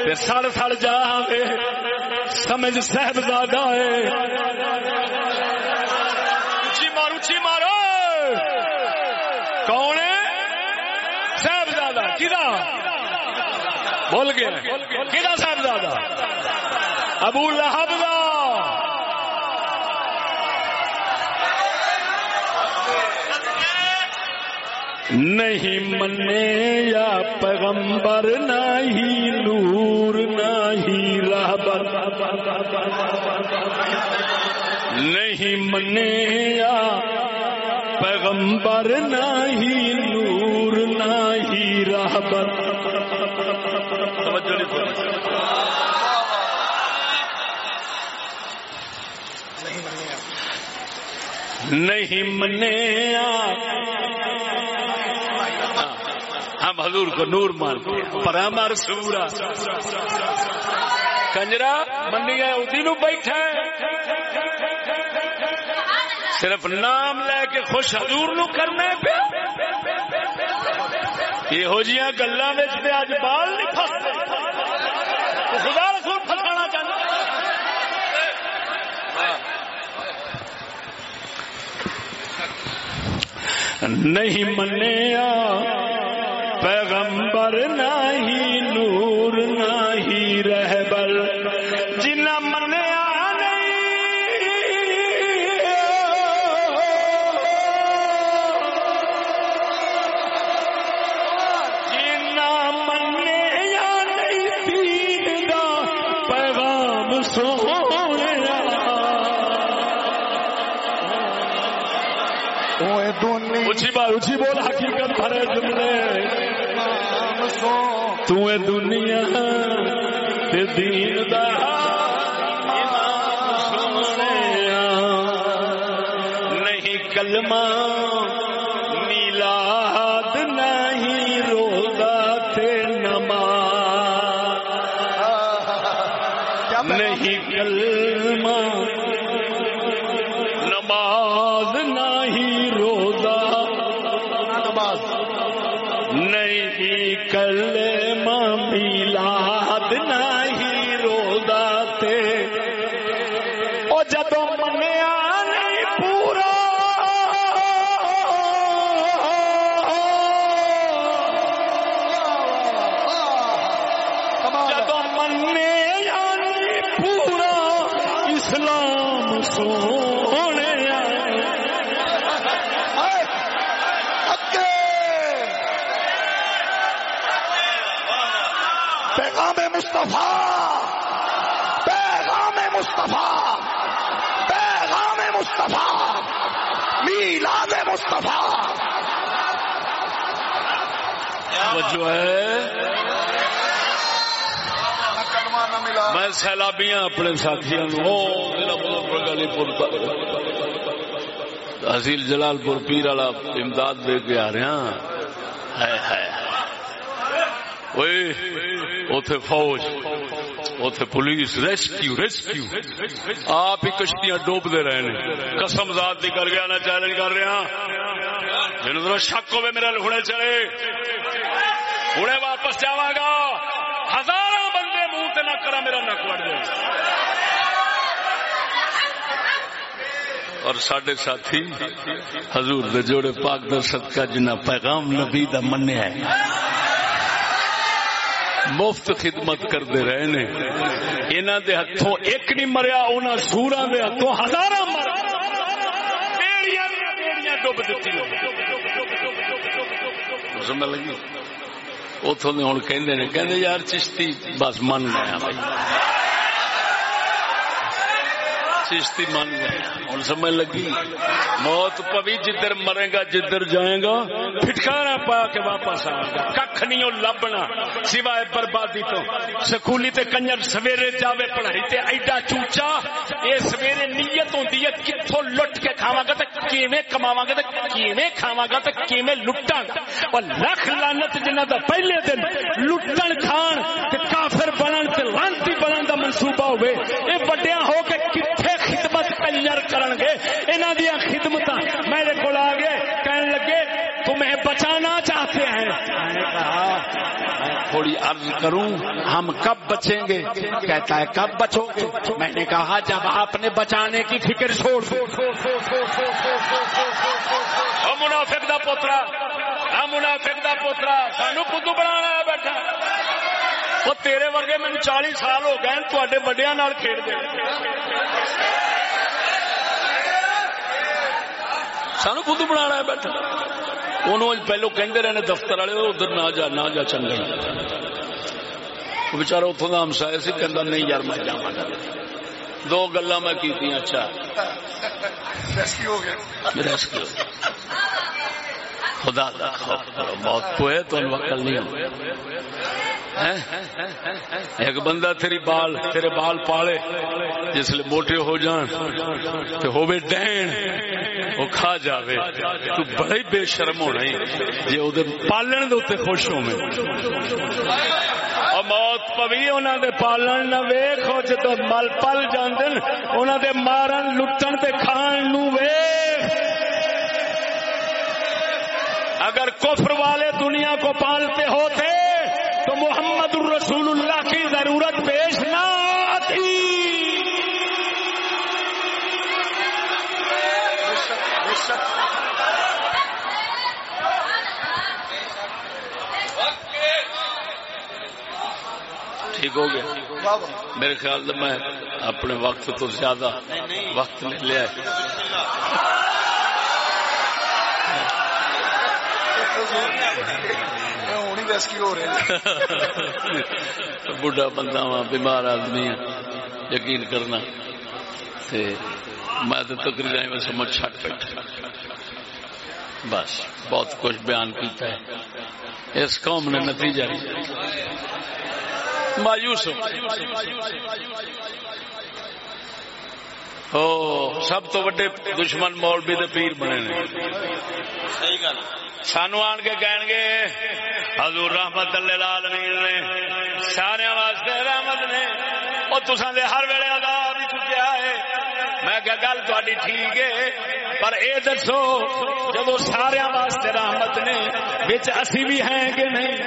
تے سڑ سڑ جاوے۔ سمجھ صاحبزادہ ہے اچھی مارو اچھی مارو۔ کون ہے صاحبزادہ کدا بول گیا۔ کدا صاحبزادہ؟ ابو لہب دا۔ نہیں منے یا پیغمبر نہیں نور نہیں رہبر۔ نہیں منے یا پیغمبر نہیں نور نہیں رہبر۔ نہیں فرمائی۔ نہیں ہم حضور کو نور مانتے ہیں، پر ہمار سورا کنجرا منی گئے ادی نو بیٹھا ہے صرف نام لے کے خوش حضور نو کرنا ہے پیا یہو جیاں گلاں وچ اج بال نہیں پھستے۔ خدا رسول پھسانا چاہتا نہیں منیا پیغمبر نہیں نور نہیں رہبر جنہ منیا نہیں دین دا پیغام دنیا اچھی بات اچھی بول حقیقت بھرے تو اے دنیا تے دین مصطفیٰ! پیغام مصطفیٰ! پیغام مصطفیٰ! میلاد مصطفیٰ! جو ہے؟ میں سیلابیاں اپنے ساتھیوں تحصیل جلال پور پیر والا امداد دے کے آ رہے ہیں ہائے اوتھے فوج، اوتھے پولیس ریسکیو ریسکیو آپ ہی کشتیاں ڈوب دے رہے ہیں قسم ذات دی کر گیا نا چیلنج کر رہے ہیں جنہوں ذرا شک ہوئے میرے لہنے چلے۔ ہوں واپس جاواں گا۔ ہزاروں بندے منہ تے نہ کرا، میرا نک وڑ جائے۔ اور سڈے ساتھی، حضور دے جوڑے پاک دا صدقہ جنہ پیغام نبی دا منیا ہے۔ مفت خدمت کرتے رہے نے۔ انہوں دے ہتھوں ایک نہیں مریا انہوں سورا دے ہتھوں ہزار مر ڈب دیتی سمجھ لگی؟ اتوں نے ہوں کہ کہ یار چشتی، بس من گیا بھائی۔ چشتی من گیا ہوں سمجھ لگی؟ موت پوی جدھر مرے گا، جدھر جائے گا۔ پھٹکارا پا کے واپس آئے گا۔ کھ نہیں لبنا، سوائے بربادی تو۔ سکولی تے کنجر سویرے جاوے پڑھائی تے ایڈا چوچا اے سویرے نیت ہوندی ہے، کتھوں لٹ کے کھاواں گا تے کیویں کماواں گا تے کیویں کھاواں گا تے کیویں لٹاں گا۔ اور لکھ لعنت جنہاں دا پہلے دن لٹن کھان تے کافر بنن تے لعنتی بنن دا منصوبہ ہوے اے بڑیاں ہو کے کتھے کنجر کرن گے انہاں دیاں خدمتاں میرے کول آ گئے کہنے لگے، تمہیں بچانا چاہتے ہیں۔ میں نے کہا تھوڑی عرض کروں، ہم کب بچیں گے؟ کہتا ہے، کب بچو گے؟ میں نے کہا، جب آپ نے بچانے کی فکر چھوڑ دو منافق دا پوترا منافق دا پوترا، سانو بدھو بنا بیٹھا؟ وہ تیرے ورگے میں چالی سال ہو گئے تے وڈیا کھیڈ دے۔ سانو بدھ بنا بیٹھا۔ انہوں پہلو کہندے رہے دفتر والے ادھر نہ جا نہ جا چنگا بچارا اتوں کا ہمسا سی کہ نہیں یار میں جا دو گلا میں کی اچھا۔ ریسکیو ہو گیا۔ ریسکیو خدا دا خوف کرو موت کو ہے تو نہیں ایک بندہ تیری بال تیرے بال پالے جس موٹے ہو جان ہوئے ڈین۔ وہ کھا جاوے، تو بڑے بے شرم ہونا ہی۔ جی یہ ادھر پالن دے خوش ہو موت پوی انہوں دے پالن نہ ویخو جدو مل پل جاندن انہوں دے مارن، لٹن تے کھان نو ویخ اگر کفر والے دنیا کو پالتے ہوتے، تو محمد الرسول اللہ کی ضرورت پیش نہ ٹھیک ہو گیا۔ میرے خیال سے میں اپنے وقت تو زیادہ وقت لے لیا بڑھا بندہ وا بیمار آدمی یقین کرنا۔ میں تو تقریر میں سمجھ چھٹ بیٹھا۔ بس بہت کچھ بیان کیتا ہے۔ اس قوم نے نتیجہ۔ مایوس ہو۔ سب تو وڈے دشمن مولوی دے پیر بنے نے۔ سانو آن کے کہن گے حضور رحمت العالمین نے سارے واسطے رحمت نے اور تساں دے ہر ویلے عذاب ہی چکیا ہے۔ میں کہ گل تہاڈی ٹھیک ہے پر اے دسو جب سارے واسطے رحمت نے وچ اسی بھی ہیں کہ نہیں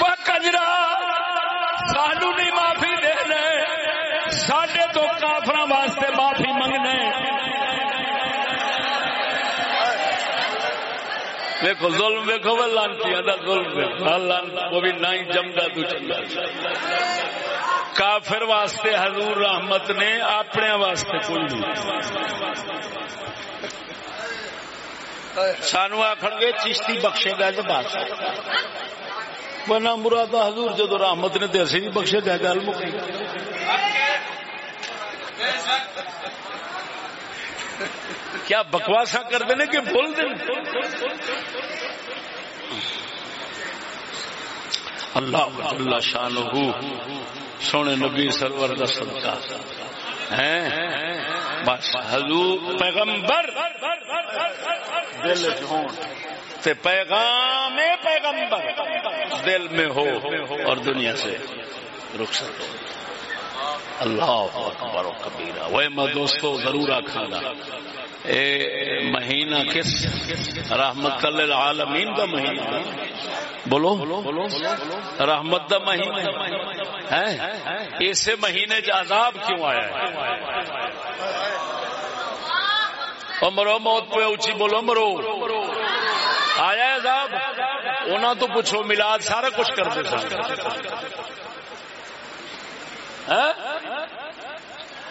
وہ کجرا سانو نہیں معافی دے سڈے تو کافر واسطے معافی منگنے۔ دیکھو ظلم دیکھو وہ لانتی ظلم وہ بھی نہ ہی جمدا تو چنگا۔ کافر واسطے حضور رحمت نے اپنے واسطے کوئی نہیں۔ سانو آخر گے، چشتی بخشے گا تو بات نام مراد حضور، جدو رحمت نے تو اسی نہیں بخشے گا گل مکی کیا بکواسا کرتے ہیں کہ بول دیں اللہ اللہ شان سونے نبی سرور کا صدقہ۔ بس، حضور پیغمبر۔ دل تے پیغام پیغمبر، دل میں ہو اور دنیا سے رخصت ہو۔ اللہ اکبر و کبیرہ۔ وہ میں دوستو، ضرور کھانا اے مہینہ کس رحمت العالمین کا مہینہ؟ بولو۔ رحمت دا مہینہ۔ ہے اسے مہینے چ عذاب کیوں آیا ہے؟ مرو موت پہ اچھی بولو مرو آیا عذاب؟ انہوں تو پوچھو ملاد سارا کچھ کرتے سن۔ ہاں؟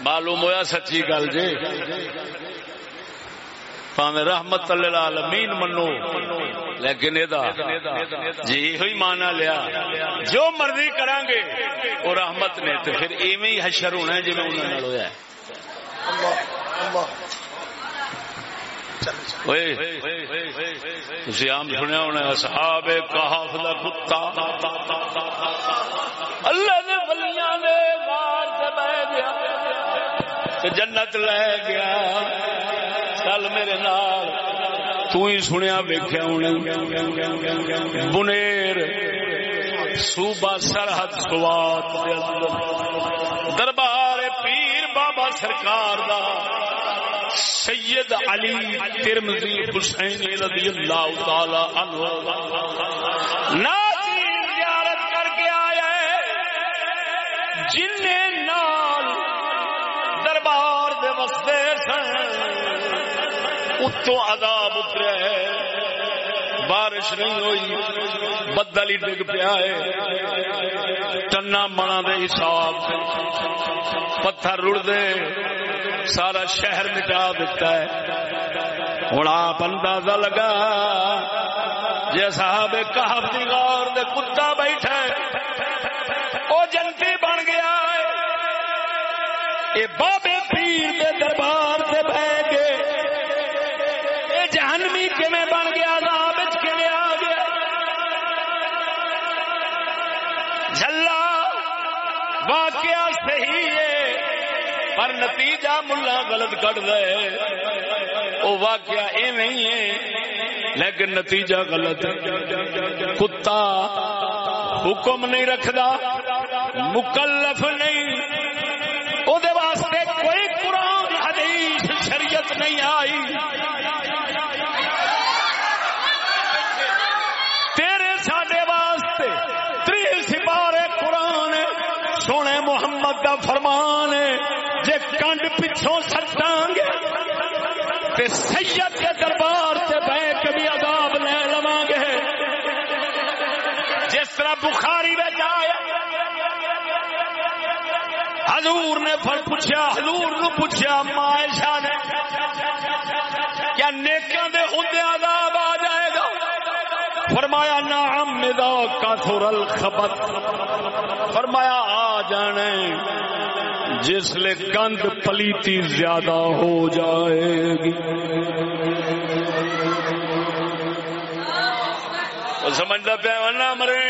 معلوم ہوا سچی گل جی۔ پاوے رحمت العالمین منو۔ لیکن جی ہوئی مانا لیا۔ جو مرضی کران گے وہ رحمت نے۔ تو پھر ایویں ہی حشر ہونا ہے جی میں انہوں نے ہوا تھی آم سنیا ہونا صحاب کہا کتا اللہ نے بلیاں نے غار سے بہ گیا کہ جنت لے گیا چل میرے نال تو ہی سنیا ویخیا ہونے بنیر صوبہ سرحد سوات دربار پیر بابا سرکار دا سید علی ترمزی حسین رضی اللہ تعالی عنہ۔ نہ جن نے نال دربار دے وستے سن اتو عذاب اترے بارش نہیں ہوئی، بدل ہی ڈگ پیا ہے۔ چنا منا دے حساب پتھر رڑ دے سارا شہر مٹا دیتا ہے۔ ہوں آپ اندازہ لگا۔ جی صاحب کہف دی غور دے کتا بیٹھا ہے۔ وہ جنتی بن گیا ہے۔ اے بابے پیر دے دربار سے بہ گیا پر نتیجہ ملا غلط کٹ دے وہ واقعہ ایویں ہی ہے۔ لیکن نتیجہ غلط کتا حکم نہیں رکھدا، مکلف نہیں او دے واسطے کوئی قرآن حدیث شریعت نہیں آئی تیرے ساڈے واسطے تری سپارے قرآن سونے محمد دا فرمان ہے جے کنڈ پچھوں سٹاں گے تے سید کے دربار سے بہ کے بھی عذاب لے لواں گے۔ جس طرح بخاری میں آیا، حضور نے پھر پوچھا، حضور نو پوچھا مائشہ نے کیا نیکیاں دے ہوندے عذاب آ جائے گا؟ فرمایا، نعم مدا کثر الخبت فرمایا، آ جانے، جس لے گند پلیتی زیادہ ہو جائے گی۔ سمجھتا پیا نہ مرے۔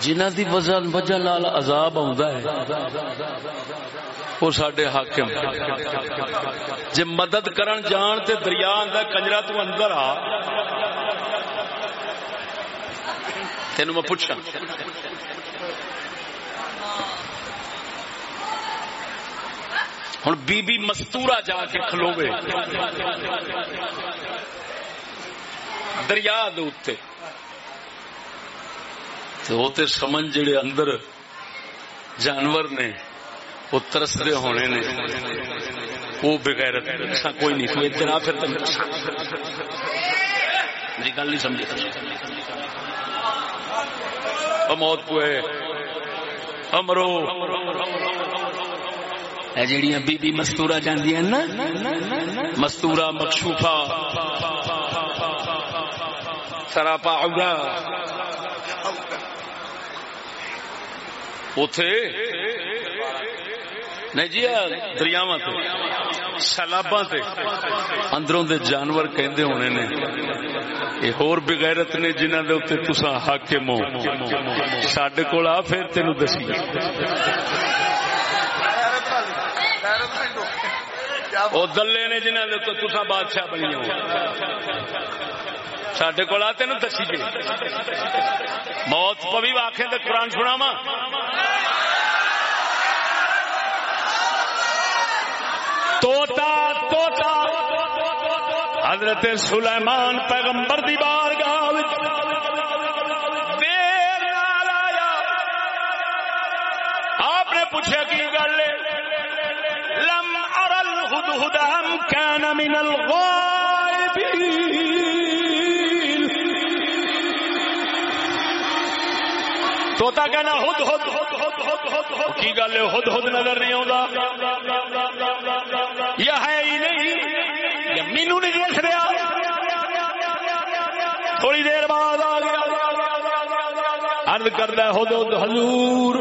جنہ دی وجہ وجہ نال عذاب آਉਂਦਾ ہے، وہ ساڈے حاکم۔ جے مدد کرن جان تے دریا اندر کنجرا تو اندر آ۔ تینوں میں پوچھا ہوں بی بی مستورا جا کے کھلوے دریا دے تو وہ تے سمجھ جڑے اندر جانور نے، وہ ترسدے ہونے نے۔ وہ بغیرت اچھا کوئی نہیں۔ کوئی ادھر پھر تم۔ میری گل نہیں سمجھے۔ موت پوئے۔ امرو۔ جہاں بی بی مستورا جاندیاں نا مستورا مکشوفا سراپا اوگا اتے نہیں جی دریاوا سیلابا اندروں دے جانور کہندے ہونے نے یہ ہور بغیرت نے جنہ دے اتنے تسا حاکم ہو سڈے کول آ پھر تینوں دسی وہ دلے نے جنہ دے اتنے تسا بادشاہ بنی ہو سڈے کول آ تینوں دسی جی موت پوی واقع دے قرآن سناوا توتا توتا حضرت سلیمان پیغمبر دی بارگاہ دیر آپ نے پوچھا کی گل لم ارل ہد ہدم کین من الغائبین توتا کہنا، ہد ہد ہد ہد ہد ہد کی گل ہے؟ ہد ہد نظر نہیں آتا یا ہے ہی نہیں؟ یا مینو نہیں دیکھ رہا؟ تھوڑی دیر بعد آ گیا۔ ارد کرتا ہد ہد، حضور،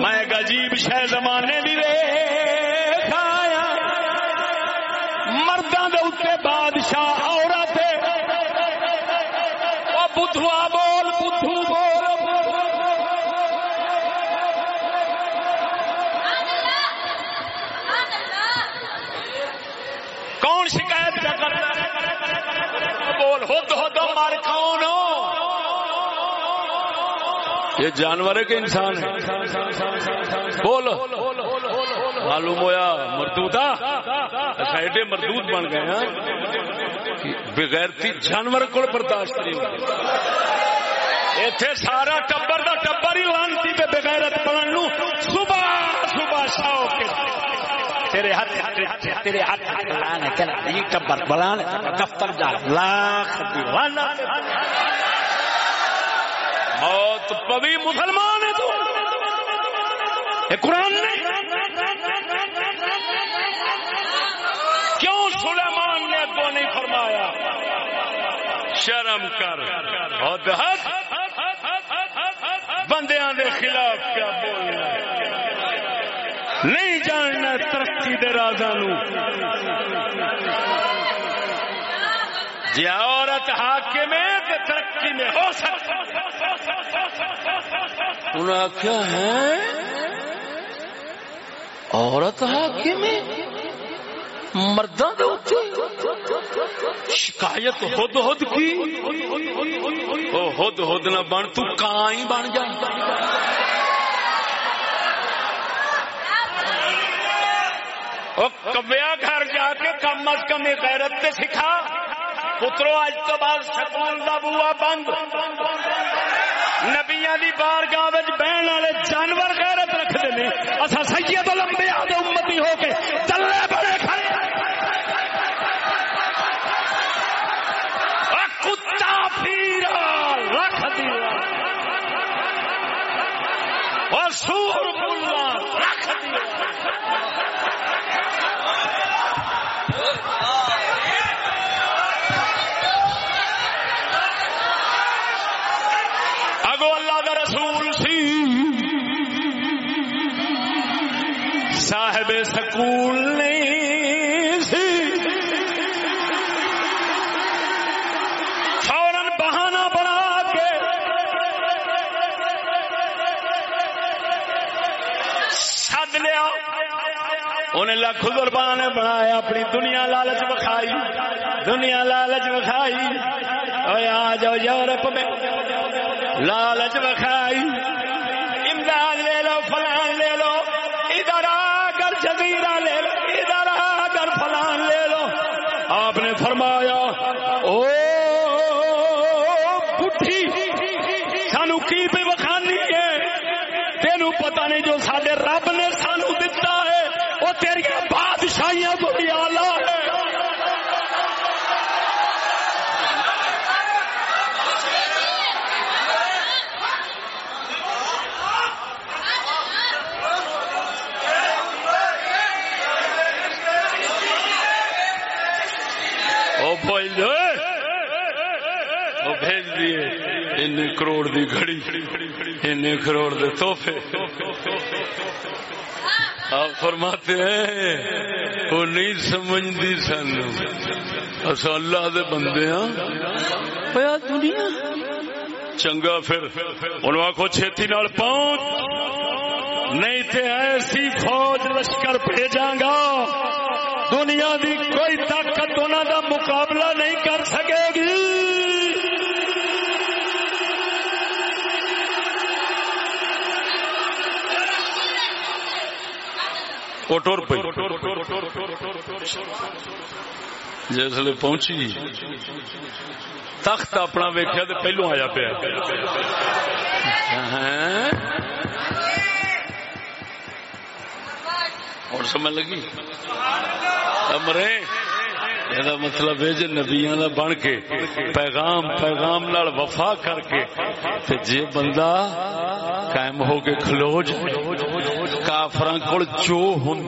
میں ایک عجیب شہ زمانے دی کھایا کے بادشاہ عورت بدھوا بول، بدھو بول۔ کون شکایت کیا کرتا بول، ہو تو، ہو مار کون؟ ہو یہ جانور ہے کہ انسان ہے؟ بول معلوم ہوا مردود اچھا، ایڈے مردود بن گئے ہیں بغیرتی جانور کو برداشت نہیں ہوتی اتے سارا ٹبر کا ٹبر ہی لانتی پہ بغیرت بنن صبح صبح شاہ کے۔ تیرے ہاتھ تیرے ہاتھ یہ ٹبر دفتر جا۔ لاکھ موت پوی مسلمان ہے تو۔ قرآن نے کیوں سلیمان نے کو نہیں فرمایا شرم کر۔ حد بندیاں دے خلاف کیا بولنا۔ نہیں جاننا ترقی دے رازا نو۔ جی ہاں، عورت حاکم ہے تو ترقی میں ہو سکتا انہوں نے آخیا ہے، عورت حاکم ہے؟ مردہ دے اوتے شکایت ہد ہد کی؟ او ہد ہد نہ بن، تو کاں ہی بن جا۔ او کبیا گھر جا کے کم از کم غیرت تے سکھا۔ پترو، اج تو بعد سکول دا بوا بند۔ نبیاں دی بارگاہ وچ بہن والے جانور غیرت رکھدے نے اسا سید الانبیاء دے امتی ہو کے چلے بڑے کھڑے او کتا پھیرا رکھ دیا اور سور رکھ اگو اللہ دا رسول سی۔ صاحب سکول انہیں لکھ نے بنایا، اپنی دنیا لالچ بکھائی دنیا لالچ بکھائی اوے آ جاؤ یورپ میں، لالچ بکھائی امداد لے لو، فلان لے لو، ادھر آ کر جزیرہ لے لو، ادھر آ کر فلان لے لو۔ آپ نے فرمایا، او بڈھی سانو کی پہ بخانی ہے تینو پتہ نہیں جو سڈے رب نے سانو دتا ہے وہ تیری بادشاہیاں کو بھی آلہ ہے او بھائی وہ بھیج دیے ان کروڑ دی گھڑی ان کروڑ دے تحفے۔ آپ فرماتے ہیں، وہ نہیں سمجھتی سن اصا اللہ دے بندے ہاں۔ پیا دنیا۔ چنگا پھر۔ انہوں آخو چھتی نال پہنچ۔ نہیں تے ایسی فوج لشکر بھیجاں گا۔ دنیا دی کوئی طاقت انہوں دا مقابلہ وہ ٹور پئی پہنچی۔ تخت اپنا ویکیا تو پہلو آیا پیا۔ اور سمجھ لگی؟ امرے یہ مطلب ہے جی نبیا کا بن کے پیغام پیغام نال وفا کر کے تے جے بندہ قائم ہو کے کھلو جائے کافر کول جو ہوں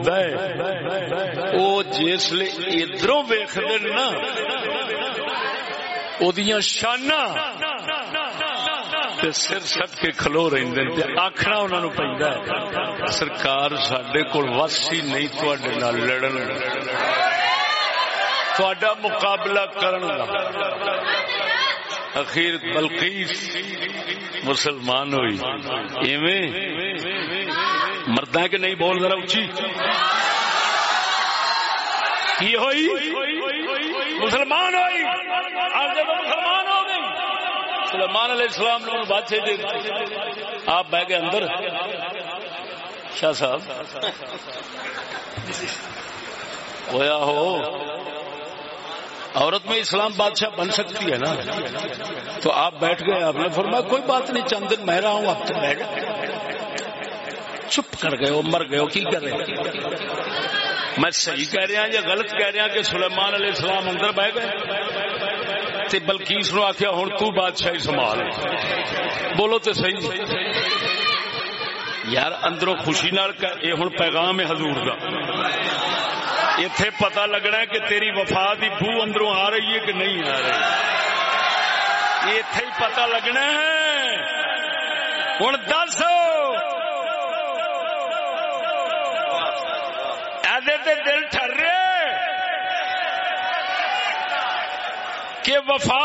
وہ جسے ادھروں ویکھ ویختے نا وہ شانہ سر سٹ کے کھلو رہتے آخنا انہوں پہ سرکار سڈے کول وس ہی نہیں تھوڑے لڑن تھوڑا مقابلہ کرن دا اخیر بلقیس مسلمان ہوئی۔ ایویں مردہ کہ نہیں؟ بول ذرا اچھی کی ہوئی؟ مسلمان ہوئی۔ آپ جب مسلمان ہو گئی سلمان علیہ السلام نے انہوں بات دے آپ بہ گئے اندر۔ شاہ صاحب۔ ہویا ہو۔ عورت میں اسلام بادشاہ بن سکتی ہے نا؟ تو آپ بیٹھ گئے، آپ نے فرمایا، کوئی بات نہیں، چند دن میں رہا ہوں اب تو بیٹھ چپ کر گئے ہو، مر گئے ہو، کی کر رہے میں صحیح کہہ رہا یا غلط کہہ رہا کہ سلیمان علیہ السلام اندر بہ گئے؟ تے بلکیس نو آخیا ہوں تو بادشاہی سنبھال۔ بولو تو صحیح۔ یار اندروں خوشی نال یہ ہوں پیغام ہے حضور کا اتے پتا لگنا ہے کہ تیری وفا دی بو اندروں آ رہی ہے کہ نہیں آ رہی۔ اتے ہی پتا لگنا ہے۔ ہوں دس۔ دے تے دل ٹر رہے کہ وفا۔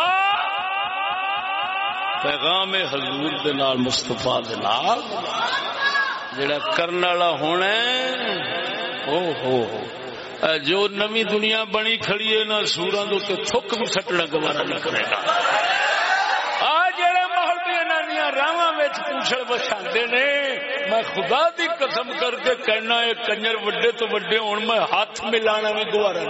پیغام حضور دے نال مستفا دے نال، جڑا کرن والا ہونا او ہو جو نوی دنیا بنی کھڑی ہے نا سورا دے تھک بھی سٹنا گوارا نہیں کرے گا۔ راواں پوچھل بچاتے نے، میں خدا دی قسم کر کے کہنا ہے کنجر وڈے تو وڈے ہوں میں ہاتھ ملانا بھی گوارا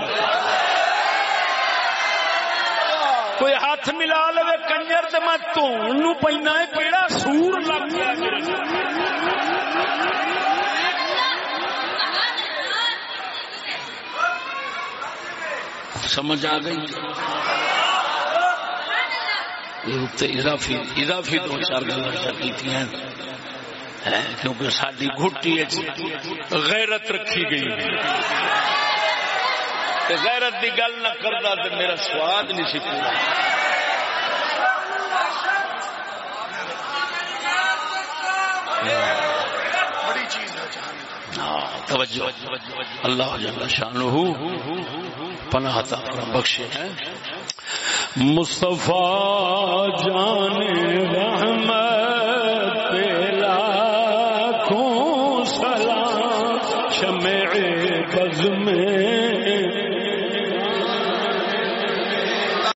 کوئی ہاتھ ملا لو کنجر تو میں تون پینا ہے کہڑا سور لگ سمجھ آ گئی؟ اضافی اضافی دو چار گلا کی کیونکہ ساری گھٹی غیرت رکھی گئی غیرت کی گل نہ کرتا تو میرا سواد نہیں سکتا ہاں، توجہ۔ اللہ جل شانہ پناہ بخشے ہیں۔ مصطفیٰ جان رحمت